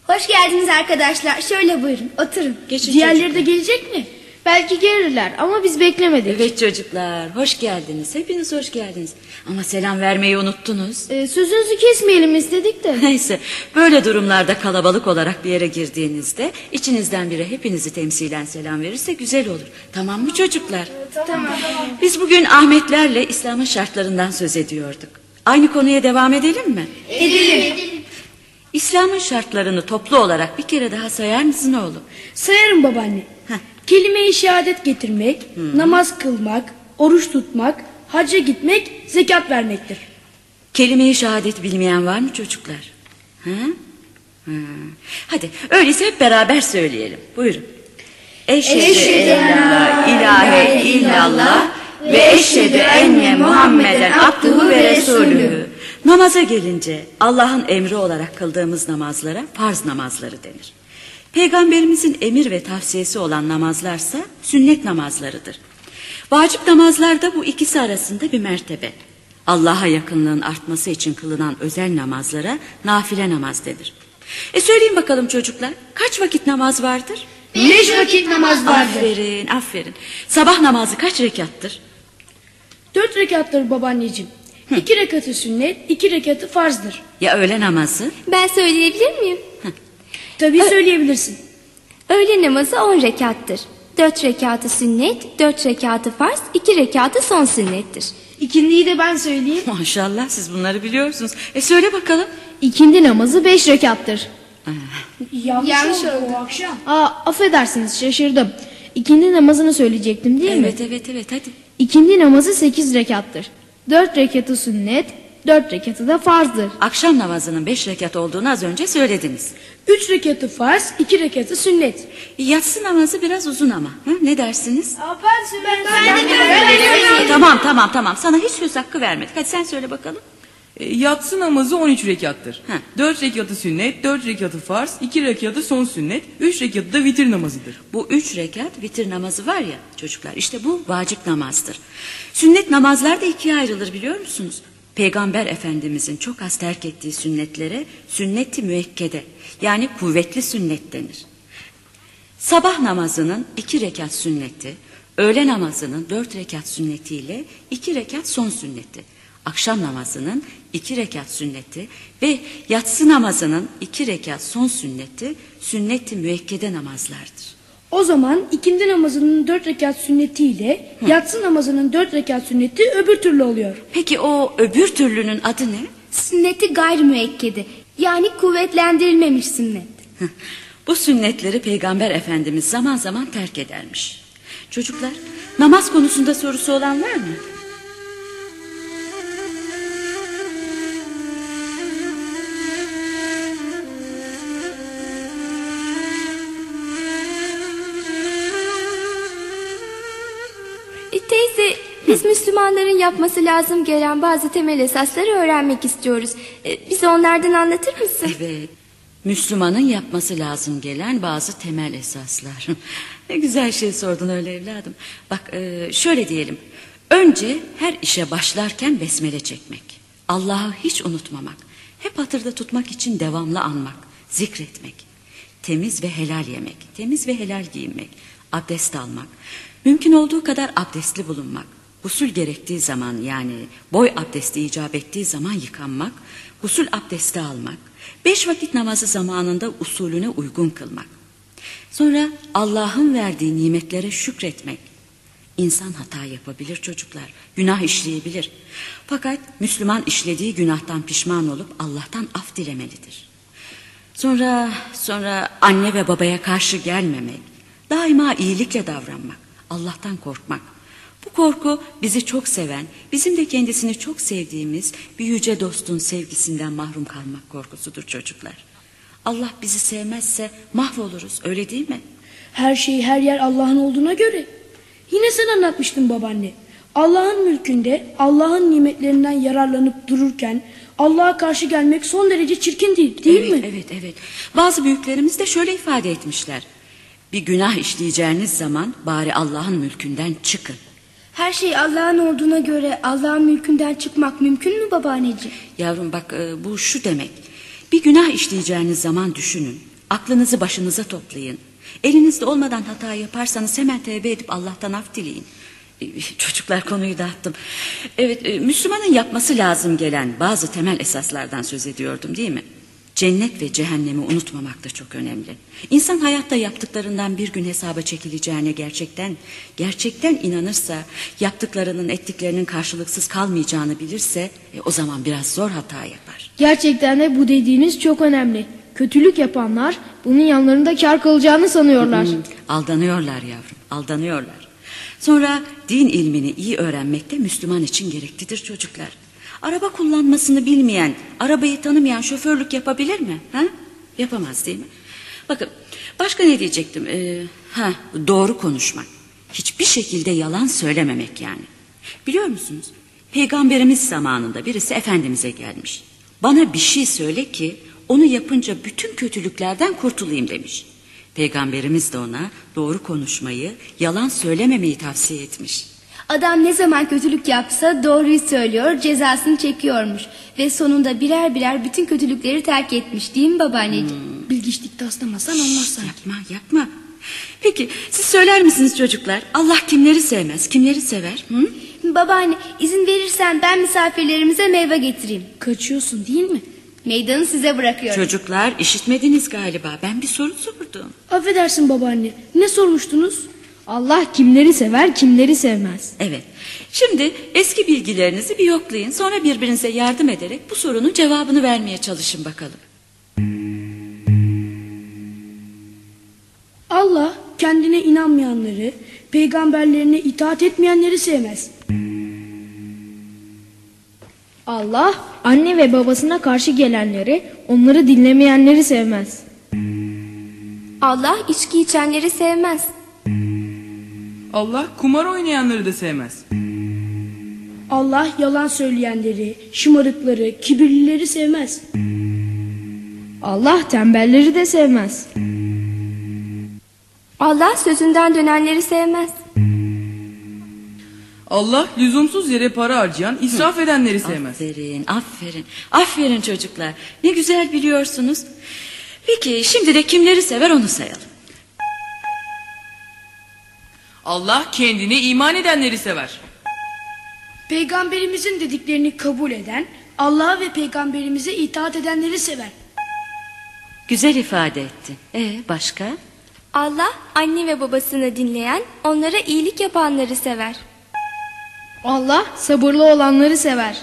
Hoş geldiniz arkadaşlar. Şöyle buyurun. Oturun. Geçin Diğerleri çocuklar. de gelecek mi? Belki gelirler ama biz beklemedik. Evet çocuklar hoş geldiniz. Hepiniz hoş geldiniz. Ama selam vermeyi unuttunuz. Ee, sözünüzü kesmeyelim istedik de. Neyse böyle durumlarda kalabalık olarak bir yere girdiğinizde içinizden biri hepinizi temsilen selam verirse güzel olur. Tamam mı çocuklar? Tamam. Biz bugün Ahmetlerle İslam'ın şartlarından söz ediyorduk. Aynı konuya devam edelim mi? Edelim. İslam'ın şartlarını toplu olarak bir kere daha sayar mısın oğlum? Sayarım babaanne. Kelime-i şehadet getirmek, namaz kılmak, oruç tutmak, hacca gitmek, zekat vermektir. Kelime-i şehadet bilmeyen var mı çocuklar? Ha? Ha. Hadi öyleyse hep beraber söyleyelim. Buyurun. Eşhedü en la ilahe illallah ve eşhedü enne Muhammeden abduhu ve resulühü. Namaza gelince Allah'ın emri olarak kıldığımız namazlara farz namazları denir. Peygamberimizin emir ve tavsiyesi olan namazlarsa sünnet namazlarıdır. Vacip namazlarda bu ikisi arasında bir mertebe. Allah'a yakınlığın artması için kılınan özel namazlara nafile namaz denir. E söyleyin bakalım çocuklar kaç vakit namaz vardır? Beş vakit namaz Aferin aferin. Sabah namazı kaç rekattır? Dört rekattır babaanneciğim. İki rekatı sünnet, iki rekatı farzdır. Ya öğle namazı? Ben söyleyebilir miyim? Tabii söyleyebilirsin. Öğle namazı 10 rekattır. 4 rekatı sünnet, 4 rekatı farz, 2 rekatı son sünnettir. İkindiyi de ben söyleyeyim. Maşallah siz bunları biliyorsunuz. E söyle bakalım. İkindi namazı beş rekattır. Yanlış, Yanlış oldu, oldu. o akşam. Aa affedersiniz şaşırdım. İkindi namazını söyleyecektim değil mi? Evet evet evet hadi. İkindi namazı sekiz rekattır. Dört rekatı sünnet, dört rekatı da farzdır. Akşam namazının beş rekat olduğunu az önce söylediniz. Üç rekatı farz, iki rekatı sünnet. Yatsı namazı biraz uzun ama. Hı? Ne dersiniz? ben, ben, Tamam tamam tamam sana hiç söz hakkı vermedik. Hadi sen söyle bakalım. E, Yatsı namazı 13 rekattır. Heh. 4 rekatı sünnet, 4 rekatı farz, 2 rekatı son sünnet, 3 rekatı da vitir namazıdır. Bu üç rekat vitir namazı var ya çocuklar işte bu vacip namazdır. Sünnet namazlar da ikiye ayrılır biliyor musunuz? Peygamber Efendimizin çok az terk ettiği sünnetlere sünnet-i müekkede yani kuvvetli sünnet denir. Sabah namazının iki rekat sünneti, öğle namazının dört rekat sünnetiyle iki rekat son sünneti, akşam namazının iki rekat sünneti ve yatsı namazının iki rekat son sünneti sünnet-i müekkede namazlardır. O zaman ikindi namazının dört rekat sünnetiyle yatsı namazının dört rekat sünneti öbür türlü oluyor. Peki o öbür türlünün adı ne? Sünneti gayrimüekkedi. Yani kuvvetlendirilmemiş sünnet. Heh, Bu sünnetleri Peygamber Efendimiz zaman zaman terk edermiş. Çocuklar namaz konusunda sorusu olan var mı? Biz Müslümanların yapması lazım gelen bazı temel esasları öğrenmek istiyoruz. E, Bize onlardan anlatır mısın? Evet. Müslümanın yapması lazım gelen bazı temel esaslar. ne güzel şey sordun öyle evladım. Bak e, şöyle diyelim. Önce her işe başlarken besmele çekmek. Allah'ı hiç unutmamak. Hep hatırda tutmak için devamlı anmak. Zikretmek. Temiz ve helal yemek. Temiz ve helal giyinmek. Abdest almak. Mümkün olduğu kadar abdestli bulunmak. Gusül gerektiği zaman yani boy abdesti icap ettiği zaman yıkanmak. Gusül abdesti almak. Beş vakit namazı zamanında usulüne uygun kılmak. Sonra Allah'ın verdiği nimetlere şükretmek. İnsan hata yapabilir çocuklar, günah işleyebilir. Fakat Müslüman işlediği günahtan pişman olup Allah'tan af dilemelidir. Sonra sonra anne ve babaya karşı gelmemek, daima iyilikle davranmak, Allah'tan korkmak. Bu korku bizi çok seven, bizim de kendisini çok sevdiğimiz bir yüce dostun sevgisinden mahrum kalmak korkusudur çocuklar. Allah bizi sevmezse mahvoluruz, öyle değil mi? Her şey her yer Allah'ın olduğuna göre. Yine sen anlatmıştın babaanne. Allah'ın mülkünde Allah'ın nimetlerinden yararlanıp dururken Allah'a karşı gelmek son derece çirkin değil, değil evet, mi? Evet, evet. Bazı büyüklerimiz de şöyle ifade etmişler. Bir günah işleyeceğiniz zaman bari Allah'ın mülkünden çıkın. Her şey Allah'ın olduğuna göre Allah'ın mülkünden çıkmak mümkün mü babaanneciğim? Yavrum bak e, bu şu demek. Bir günah işleyeceğiniz zaman düşünün. Aklınızı başınıza toplayın. Elinizde olmadan hata yaparsanız hemen tevbe edip Allah'tan af dileyin. E, Çocuklar konuyu dağıttım. Evet e, Müslümanın yapması lazım gelen bazı temel esaslardan söz ediyordum değil mi? Cennet ve cehennemi unutmamak da çok önemli. İnsan hayatta yaptıklarından bir gün hesaba çekileceğine gerçekten gerçekten inanırsa, yaptıklarının ettiklerinin karşılıksız kalmayacağını bilirse, e, o zaman biraz zor hata yapar. Gerçekten de bu dediğiniz çok önemli. Kötülük yapanlar bunun yanlarında kar kalacağını sanıyorlar. Hı, aldanıyorlar yavrum, aldanıyorlar. Sonra din ilmini iyi öğrenmek de Müslüman için gereklidir çocuklar. Araba kullanmasını bilmeyen, arabayı tanımayan şoförlük yapabilir mi? Ha? Yapamaz değil mi? Bakın başka ne diyecektim? Ee, ha, doğru konuşmak. Hiçbir şekilde yalan söylememek yani. Biliyor musunuz? Peygamberimiz zamanında birisi Efendimiz'e gelmiş. Bana bir şey söyle ki onu yapınca bütün kötülüklerden kurtulayım demiş. Peygamberimiz de ona doğru konuşmayı, yalan söylememeyi tavsiye etmiş. Adam ne zaman kötülük yapsa doğruyu söylüyor, cezasını çekiyormuş. Ve sonunda birer birer bütün kötülükleri terk etmiş değil mi babaanneciğim? Bilgiçlik taslamasan olmaz sanki. Yapma yapma. Peki siz söyler misiniz çocuklar? Allah kimleri sevmez, kimleri sever? Hı? Babaanne izin verirsen ben misafirlerimize meyve getireyim. Kaçıyorsun değil mi? Meydanı size bırakıyorum. Çocuklar işitmediniz galiba. Ben bir soru sordum. Affedersin babaanne. Ne sormuştunuz? Allah kimleri sever, kimleri sevmez. Evet. Şimdi eski bilgilerinizi bir yoklayın. Sonra birbirinize yardım ederek bu sorunun cevabını vermeye çalışın bakalım. Allah kendine inanmayanları, peygamberlerine itaat etmeyenleri sevmez. Allah anne ve babasına karşı gelenleri, onları dinlemeyenleri sevmez. Allah içki içenleri sevmez. Allah kumar oynayanları da sevmez. Allah yalan söyleyenleri, şımarıkları, kibirlileri sevmez. Allah tembelleri de sevmez. Allah sözünden dönenleri sevmez. Allah lüzumsuz yere para harcayan, israf edenleri sevmez. Aferin, aferin. Aferin çocuklar. Ne güzel biliyorsunuz. Peki şimdi de kimleri sever onu sayalım. Allah kendine iman edenleri sever. Peygamberimizin dediklerini kabul eden, Allah'a ve peygamberimize itaat edenleri sever. Güzel ifade ettin. E başka? Allah anne ve babasını dinleyen, onlara iyilik yapanları sever. Allah sabırlı olanları sever.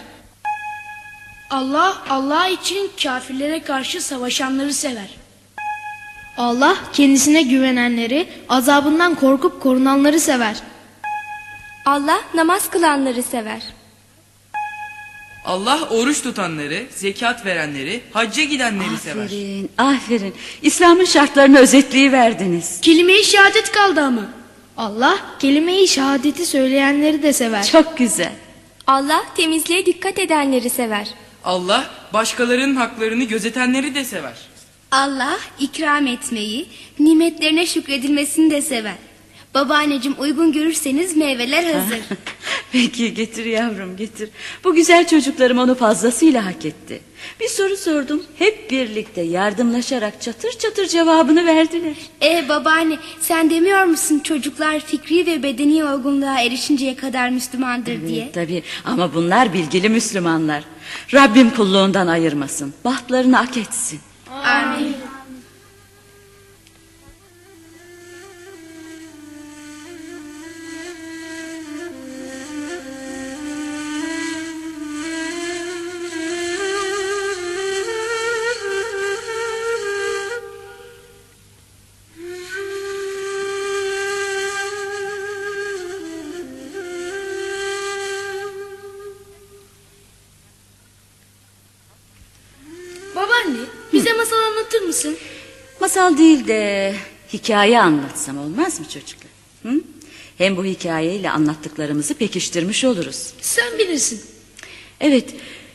Allah, Allah için kafirlere karşı savaşanları sever. Allah kendisine güvenenleri, azabından korkup korunanları sever. Allah namaz kılanları sever. Allah oruç tutanları, zekat verenleri, hacca gidenleri sever. Aferin, aferin. İslam'ın şartlarını özetleyiverdiniz. Kelime-i şehadet kaldı ama. Allah kelime-i şehadeti söyleyenleri de sever. Çok güzel. Allah temizliğe dikkat edenleri sever. Allah başkalarının haklarını gözetenleri de sever. Allah ikram etmeyi, nimetlerine şükredilmesini de sever. Babaanneciğim uygun görürseniz meyveler hazır. Peki getir yavrum getir. Bu güzel çocuklarım onu fazlasıyla hak etti. Bir soru sordum. Hep birlikte yardımlaşarak çatır çatır cevabını verdiler. E babaanne sen demiyor musun çocuklar fikri ve bedeni olgunluğa erişinceye kadar Müslümandır diye? Tabii ama bunlar bilgili Müslümanlar. Rabbim kulluğundan ayırmasın. Bahtlarını ak etsin. Amin. Babaanne Masal değil de hikaye anlatsam olmaz mı çocuklar? Hı? Hem bu hikayeyle anlattıklarımızı pekiştirmiş oluruz. Sen bilirsin. Evet,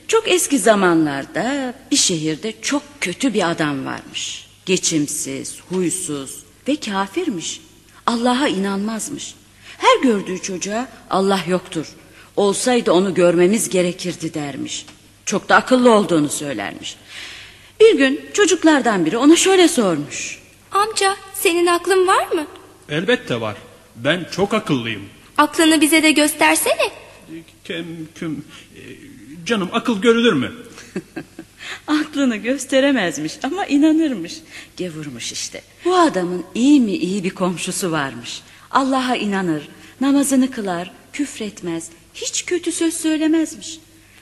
çok eski zamanlarda bir şehirde çok kötü bir adam varmış. Geçimsiz, huysuz ve kafirmiş. Allah'a inanmazmış. Her gördüğü çocuğa Allah yoktur. Olsaydı onu görmemiz gerekirdi dermiş. Çok da akıllı olduğunu söylermiş. Bir gün çocuklardan biri ona şöyle sormuş. Amca senin aklın var mı? Elbette var. Ben çok akıllıyım. Aklını bize de göstersene. Kem, küm, e, canım akıl görülür mü? Aklını gösteremezmiş ama inanırmış. Gevurmuş işte. Bu adamın iyi mi iyi bir komşusu varmış. Allah'a inanır, namazını kılar, küfretmez, hiç kötü söz söylemezmiş.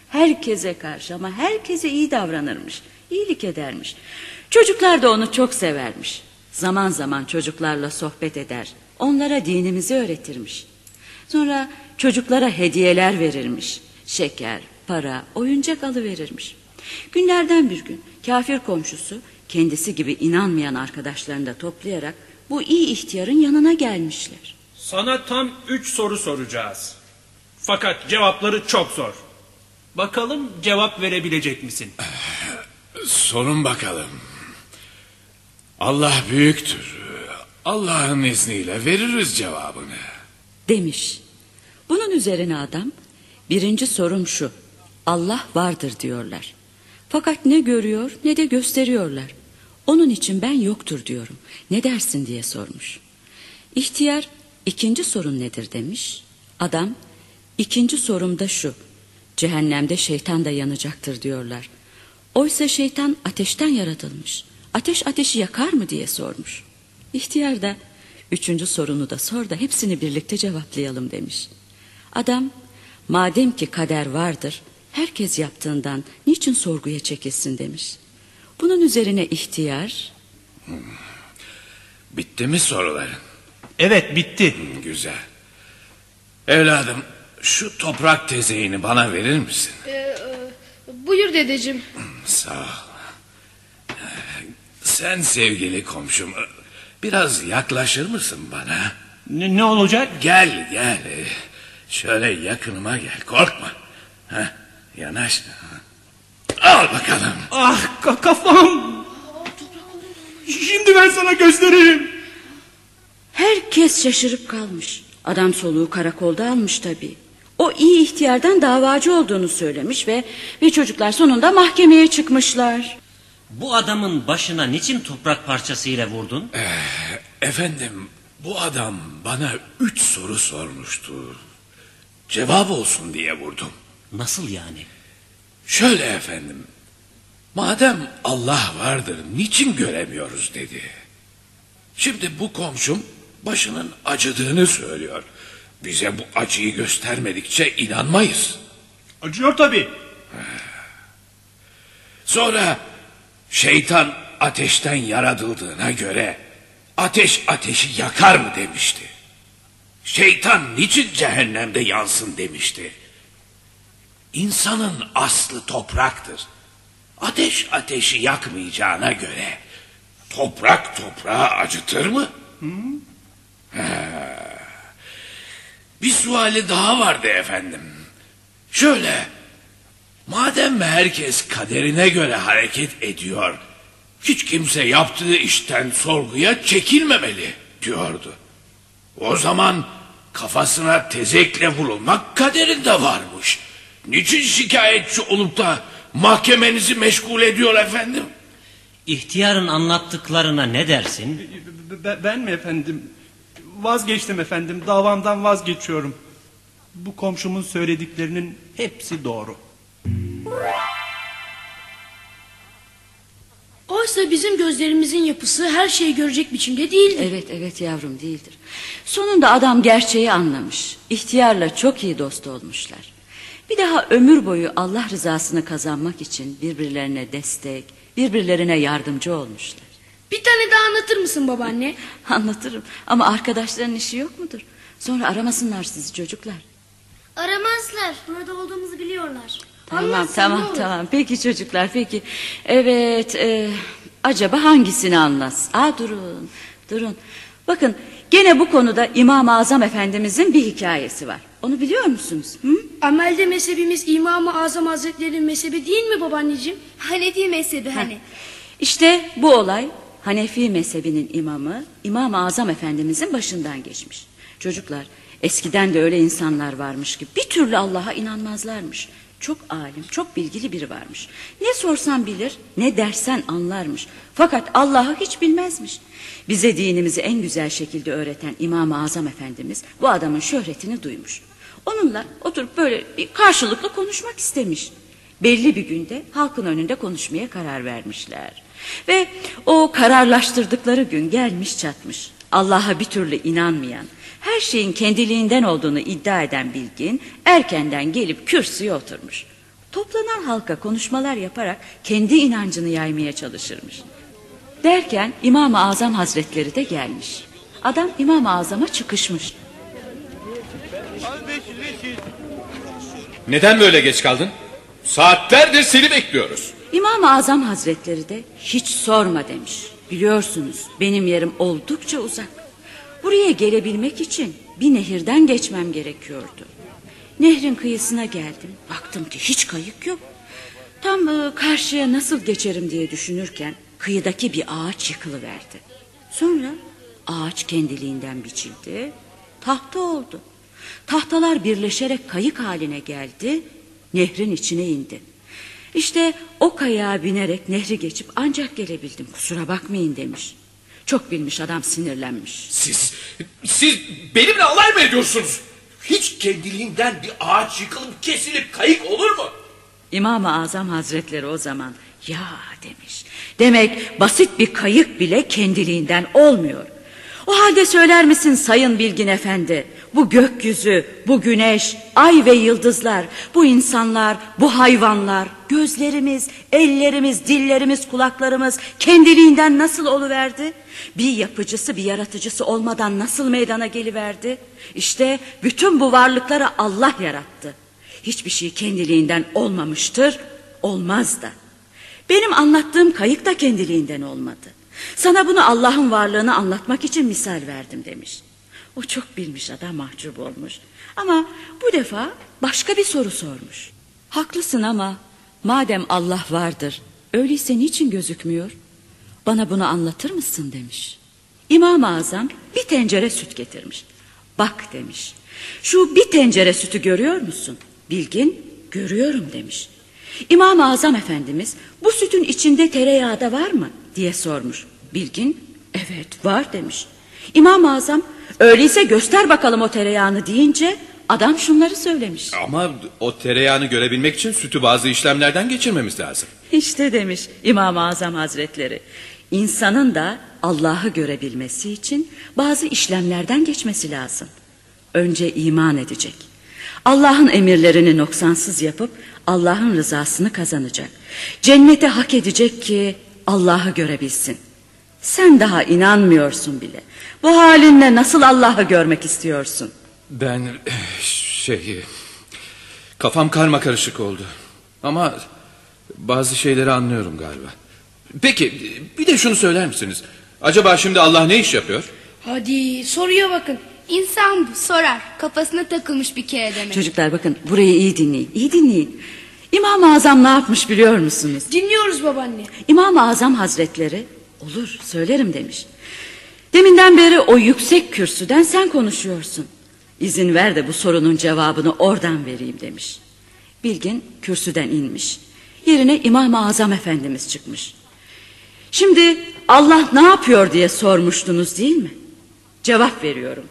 Herkese karşı ama herkese iyi davranırmış, iyilik edermiş. Çocuklar da onu çok severmiş. Zaman zaman çocuklarla sohbet eder, onlara dinimizi öğretirmiş. Sonra çocuklara hediyeler verirmiş. Şeker, para, oyuncak alıverirmiş. Günlerden bir gün kafir komşusu kendisi gibi inanmayan arkadaşlarını da toplayarak bu iyi ihtiyarın yanına gelmişler. Sana tam üç soru soracağız. Fakat cevapları çok zor. Bakalım cevap verebilecek misin? Sorun bakalım. Allah büyüktür. Allah'ın izniyle veririz cevabını. Demiş. Bunun üzerine adam birinci sorum şu. Allah vardır diyorlar. Fakat ne görüyor ne de gösteriyorlar. Onun için ben yoktur diyorum. Ne dersin diye sormuş. İhtiyar ikinci sorun nedir demiş. Adam ikinci sorum da şu. Cehennemde şeytan da yanacaktır diyorlar. Oysa şeytan ateşten yaratılmış. Ateş ateşi yakar mı diye sormuş. İhtiyar da üçüncü sorunu da sor da hepsini birlikte cevaplayalım demiş. Adam madem ki kader vardır herkes yaptığından niçin sorguya çekilsin demiş. Bunun üzerine ihtiyar Bitti mi soruların? Evet bitti. Güzel. Evladım şu toprak tezeyini bana verir misin? Buyur dedeciğim. Sağ ol. Sen sevgili komşum biraz yaklaşır mısın bana? Ne, ne olacak? Gel gel. Şöyle yakınıma gel korkma. Heh, yanaş. Al bakalım. Ah ka- kafam. Şimdi ben sana göstereyim. herkes şaşırıp kalmış. Adam soluğu karakolda almış tabii. O iyi ihtiyardan davacı olduğunu söylemiş ve ve çocuklar sonunda mahkemeye çıkmışlar. Bu adamın başına niçin toprak parçasıyla vurdun? Efendim bu adam bana üç soru sormuştu. Cevap olsun diye vurdum. Nasıl yani? Şöyle efendim. Madem Allah vardır niçin göremiyoruz dedi. Şimdi bu komşum başının acıdığını söylüyor. Bize bu acıyı göstermedikçe inanmayız. Acıyor tabii. Sonra şeytan ateşten yaratıldığına göre ateş ateşi yakar mı demişti. Şeytan niçin cehennemde yansın demişti. İnsanın aslı topraktır. Ateş ateşi yakmayacağına göre toprak toprağı acıtır mı? Ha, Bir suali daha vardı efendim. Şöyle. Madem herkes kaderine göre hareket ediyor. Hiç kimse yaptığı işten sorguya çekilmemeli diyordu. O zaman kafasına tezekle vurulmak kaderinde varmış. Niçin şikayetçi olup da mahkemenizi meşgul ediyor efendim? İhtiyarın anlattıklarına ne dersin? Be- Ben mi efendim? Vazgeçtim efendim. Davamdan vazgeçiyorum. Bu komşumun söylediklerinin hepsi doğru. Oysa bizim gözlerimizin yapısı her şeyi görecek biçimde değildir. Evet evet yavrum değildir. Sonunda adam gerçeği anlamış. İhtiyarla çok iyi dost olmuşlar. Bir daha ömür boyu Allah rızasını kazanmak için birbirlerine destek, birbirlerine yardımcı olmuşlar. Bir tane daha anlatır mısın babaanne? Anlatırım ama arkadaşların işi yok mudur? Sonra aramasınlar sizi çocuklar. Aramazlar. Burada olduğumuzu biliyorlar. Tamam Anlatsın, tamam tamam peki çocuklar peki. Evet e, acaba hangisini anlatsın? Aa durun durun. Bakın gene bu konuda İmam-ı Azam Efendimizin bir hikayesi var. Onu biliyor musunuz? Hı? Amelde mezhebimiz İmam-ı Azam Hazretleri'nin mezhebi değil mi babaanneciğim? Hanefi mezhebi hani. İşte bu olay Hanefi mezhebinin imamı İmam-ı Azam Efendimizin başından geçmiş. Çocuklar eskiden de öyle insanlar varmış ki bir türlü Allah'a inanmazlarmış. Çok alim, çok bilgili biri varmış. Ne sorsan bilir, ne dersen anlarmış. Fakat Allah'ı hiç bilmezmiş. Bize dinimizi en güzel şekilde öğreten İmam-ı Azam Efendimiz bu adamın şöhretini duymuş. Onunla oturup böyle bir karşılıklı konuşmak istemiş. Belli bir günde halkın önünde konuşmaya karar vermişler. Ve o kararlaştırdıkları gün gelmiş çatmış. Allah'a bir türlü inanmayan, her şeyin kendiliğinden olduğunu iddia eden bilgin erkenden gelip kürsüye oturmuş. Toplanan halka konuşmalar yaparak kendi inancını yaymaya çalışırmış. Derken İmam-ı Azam Hazretleri de gelmiş. Adam İmam-ı Azam'a çıkışmış. Neden böyle geç kaldın? Saatlerdir seni bekliyoruz. İmam-ı Azam Hazretleri de hiç sorma demiş. Biliyorsunuz benim yerim oldukça uzak. Buraya gelebilmek için bir nehirden geçmem gerekiyordu. Nehrin kıyısına geldim. Baktım ki hiç kayık yok. Tam e, karşıya nasıl geçerim diye düşünürken kıyıdaki bir ağaç yıkılıverdi. Sonra ağaç kendiliğinden biçildi. Tahta oldu. Tahtalar birleşerek kayık haline geldi. Nehrin içine indi. İşte o kayağa binerek nehri geçip ancak gelebildim. Kusura bakmayın demiş. Çok bilmiş adam sinirlenmiş. Siz, siz benimle alay mı ediyorsunuz? Hiç kendiliğinden bir ağaç yıkılıp kesilip kayık olur mu? İmam-ı Azam Hazretleri o zaman ya demiş. Demek basit bir kayık bile kendiliğinden olmuyor. O halde söyler misin Sayın Bilgin Efendi? Bu gökyüzü, bu güneş, ay ve yıldızlar, bu insanlar, bu hayvanlar, gözlerimiz, ellerimiz, dillerimiz, kulaklarımız kendiliğinden nasıl oluverdi? Bir yapıcısı, bir yaratıcısı olmadan nasıl meydana geliverdi? İşte bütün bu varlıkları Allah yarattı. Hiçbir şey kendiliğinden olmamıştır, olmaz da. Benim anlattığım kayık da kendiliğinden olmadı. Sana bunu Allah'ın varlığını anlatmak için misal verdim demiş. O çok bilmiş adam mahcup olmuş. Ama bu defa başka bir soru sormuş. Haklısın ama madem Allah vardır öyleyse niçin gözükmüyor? Bana bunu anlatır mısın demiş. İmam-ı Azam bir tencere süt getirmiş. Bak demiş. Şu bir tencere sütü görüyor musun? Bilgin görüyorum demiş. İmam-ı Azam Efendimiz bu sütün içinde tereyağı da var mı diye sormuş. Bilgin evet var demiş. İmam-ı Azam öyleyse göster bakalım o tereyağını deyince adam şunları söylemiş. Ama o tereyağını görebilmek için sütü bazı işlemlerden geçirmemiz lazım. İşte demiş İmam-ı Azam Hazretleri. İnsanın da Allah'ı görebilmesi için bazı işlemlerden geçmesi lazım. Önce iman edecek. Allah'ın emirlerini noksansız yapıp Allah'ın rızasını kazanacak. Cennete hak edecek ki Allah'ı görebilsin. Sen daha inanmıyorsun bile. Bu halinle nasıl Allah'ı görmek istiyorsun? Ben şey kafam karma karışık oldu. Ama bazı şeyleri anlıyorum galiba. Peki bir de şunu söyler misiniz? Acaba şimdi Allah ne iş yapıyor? Hadi soruya bakın. İnsan bu sorar. Kafasına takılmış bir kere demek. Çocuklar bakın burayı iyi dinleyin. iyi dinleyin. İmam-ı Azam ne yapmış biliyor musunuz? Dinliyoruz babaanne. İmam-ı Azam Hazretleri olur söylerim demiş. Deminden beri o yüksek kürsüden sen konuşuyorsun. İzin ver de bu sorunun cevabını oradan vereyim demiş. Bilgin kürsüden inmiş. Yerine İmam-ı Azam Efendimiz çıkmış. Şimdi Allah ne yapıyor diye sormuştunuz değil mi? Cevap veriyorum.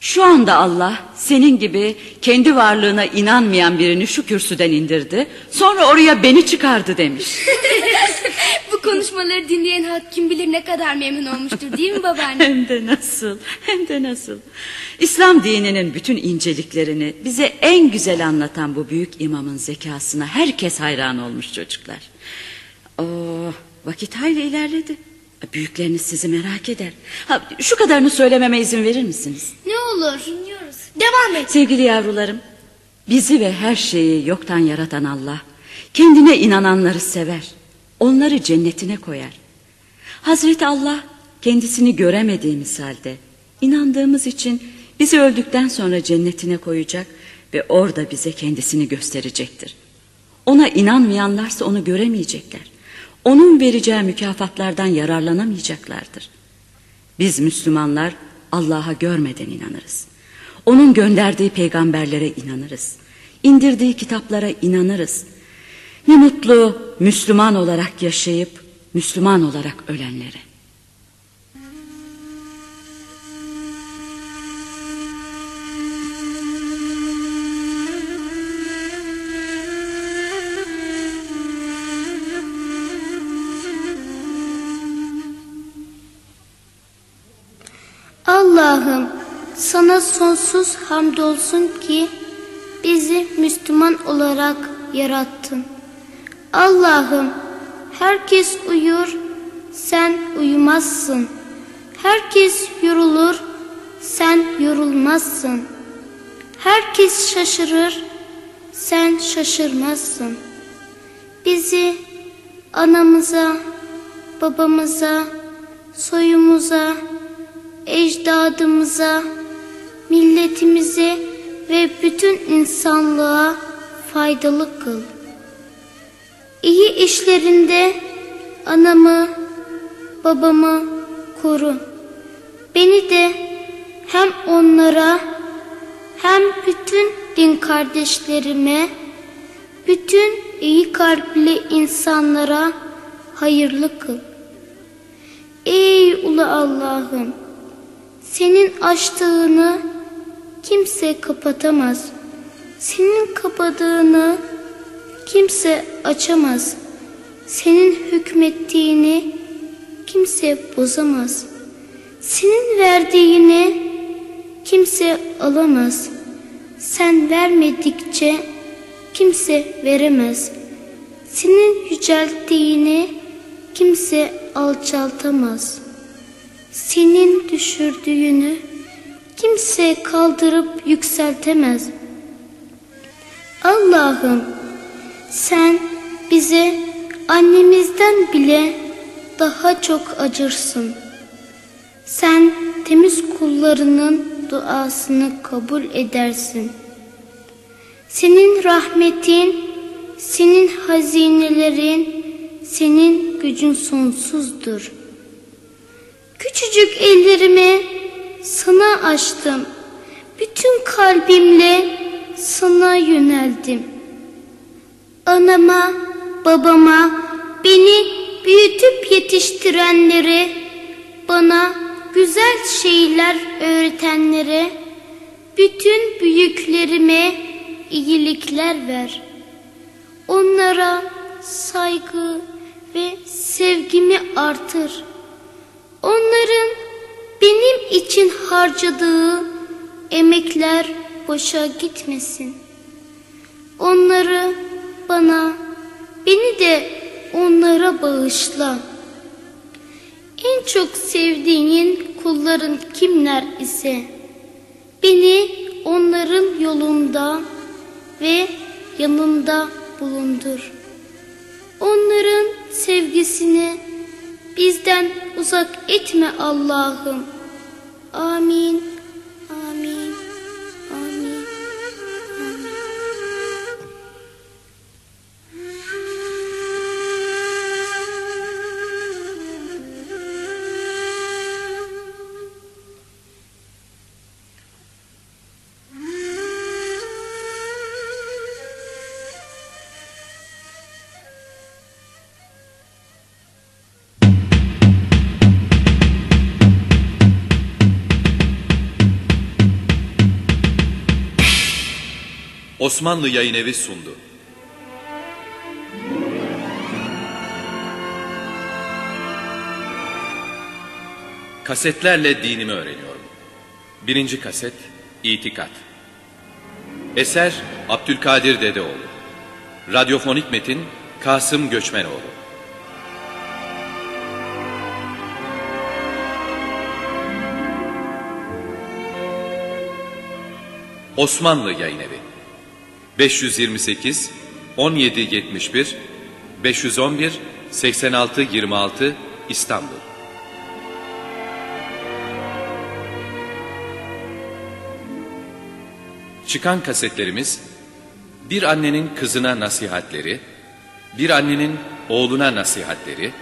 Şu anda Allah senin gibi kendi varlığına inanmayan birini şu kürsüden indirdi. Sonra oraya beni çıkardı demiş. Bu konuşmaları dinleyen halk kim bilir ne kadar memnun olmuştur değil mi babaanne? Hem de nasıl, hem de nasıl. İslam dininin bütün inceliklerini bize en güzel anlatan bu büyük imamın zekasına herkes hayran olmuş çocuklar. Oo, vakit hayli ilerledi. Büyükleriniz sizi merak eder. Ha, şu kadarını söylememe izin verir misiniz? ne olur. Dinliyoruz. Devam et. Sevgili yavrularım, bizi ve her şeyi yoktan yaratan Allah, kendine inananları sever, onları cennetine koyar. Hazreti Allah, kendisini göremediğimiz halde, inandığımız için bizi öldükten sonra cennetine koyacak ve orada bize kendisini gösterecektir. Ona inanmayanlarsa onu göremeyecekler. Onun vereceği mükafatlardan yararlanamayacaklardır. Biz Müslümanlar Allah'a görmeden inanırız. Onun gönderdiği peygamberlere inanırız. İndirdiği kitaplara inanırız. Ne mutlu Müslüman olarak yaşayıp Müslüman olarak ölenlere. Sana sonsuz hamdolsun ki bizi Müslüman olarak yarattın. Allah'ım herkes uyur sen uyumazsın. Herkes yorulur sen yorulmazsın. Herkes şaşırır sen şaşırmazsın. Bizi anamıza, babamıza, soyumuza, ecdadımıza, milletimize ve bütün insanlığa faydalı kıl. İyi işlerinde anamı, babamı koru. Beni de hem onlara hem bütün din kardeşlerime, bütün iyi kalpli insanlara hayırlı kıl. Ey ulu Allah'ım! Senin açtığını kimse kapatamaz. Senin kapadığını kimse açamaz. Senin hükmettiğini kimse bozamaz. Senin verdiğini kimse alamaz. Sen vermedikçe kimse veremez. Senin yücelttiğini kimse alçaltamaz. Senin düşürdüğünü kimse kaldırıp yükseltemez. Allah'ım sen bize annemizden bile daha çok acırsın. Sen temiz kullarının duasını kabul edersin. Senin rahmetin, senin hazinelerin, senin gücün sonsuzdur. Küçücük ellerimi sana açtım. Bütün kalbimle sana yöneldim. Anama, babama, beni büyütüp yetiştirenlere, bana güzel şeyler öğretenlere, bütün büyüklerime iyilikler ver. Onlara saygı ve sevgimi artır. Onların benim için harcadığı emekler boşa gitmesin. Onları bana, beni de onlara bağışla. En çok sevdiğin kulların kimler ise beni onların yolunda ve yanında bulundur. Onların sevgisini bizden uzak etme Allah'ım. Amin. Osmanlı Yayın Evi sundu. Kasetlerle dinimi öğreniyorum. Birinci kaset İtikat. Eser Abdülkadir Dedeoğlu. Radyofonik metin Kasım Göçmenoğlu. Osmanlı Yayın Evi 528 1771 511 86 26 İstanbul Çıkan kasetlerimiz bir annenin kızına nasihatleri, bir annenin oğluna nasihatleri,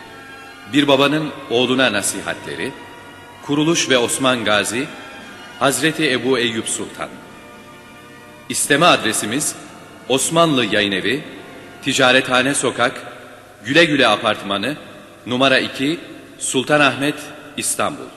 bir babanın oğluna nasihatleri, Kuruluş ve Osman Gazi, Hazreti Ebu Eyyub Sultan. İsteme adresimiz Osmanlı Yayın Evi, Ticarethane Sokak, Güle Güle Apartmanı, numara 2, Sultanahmet, İstanbul.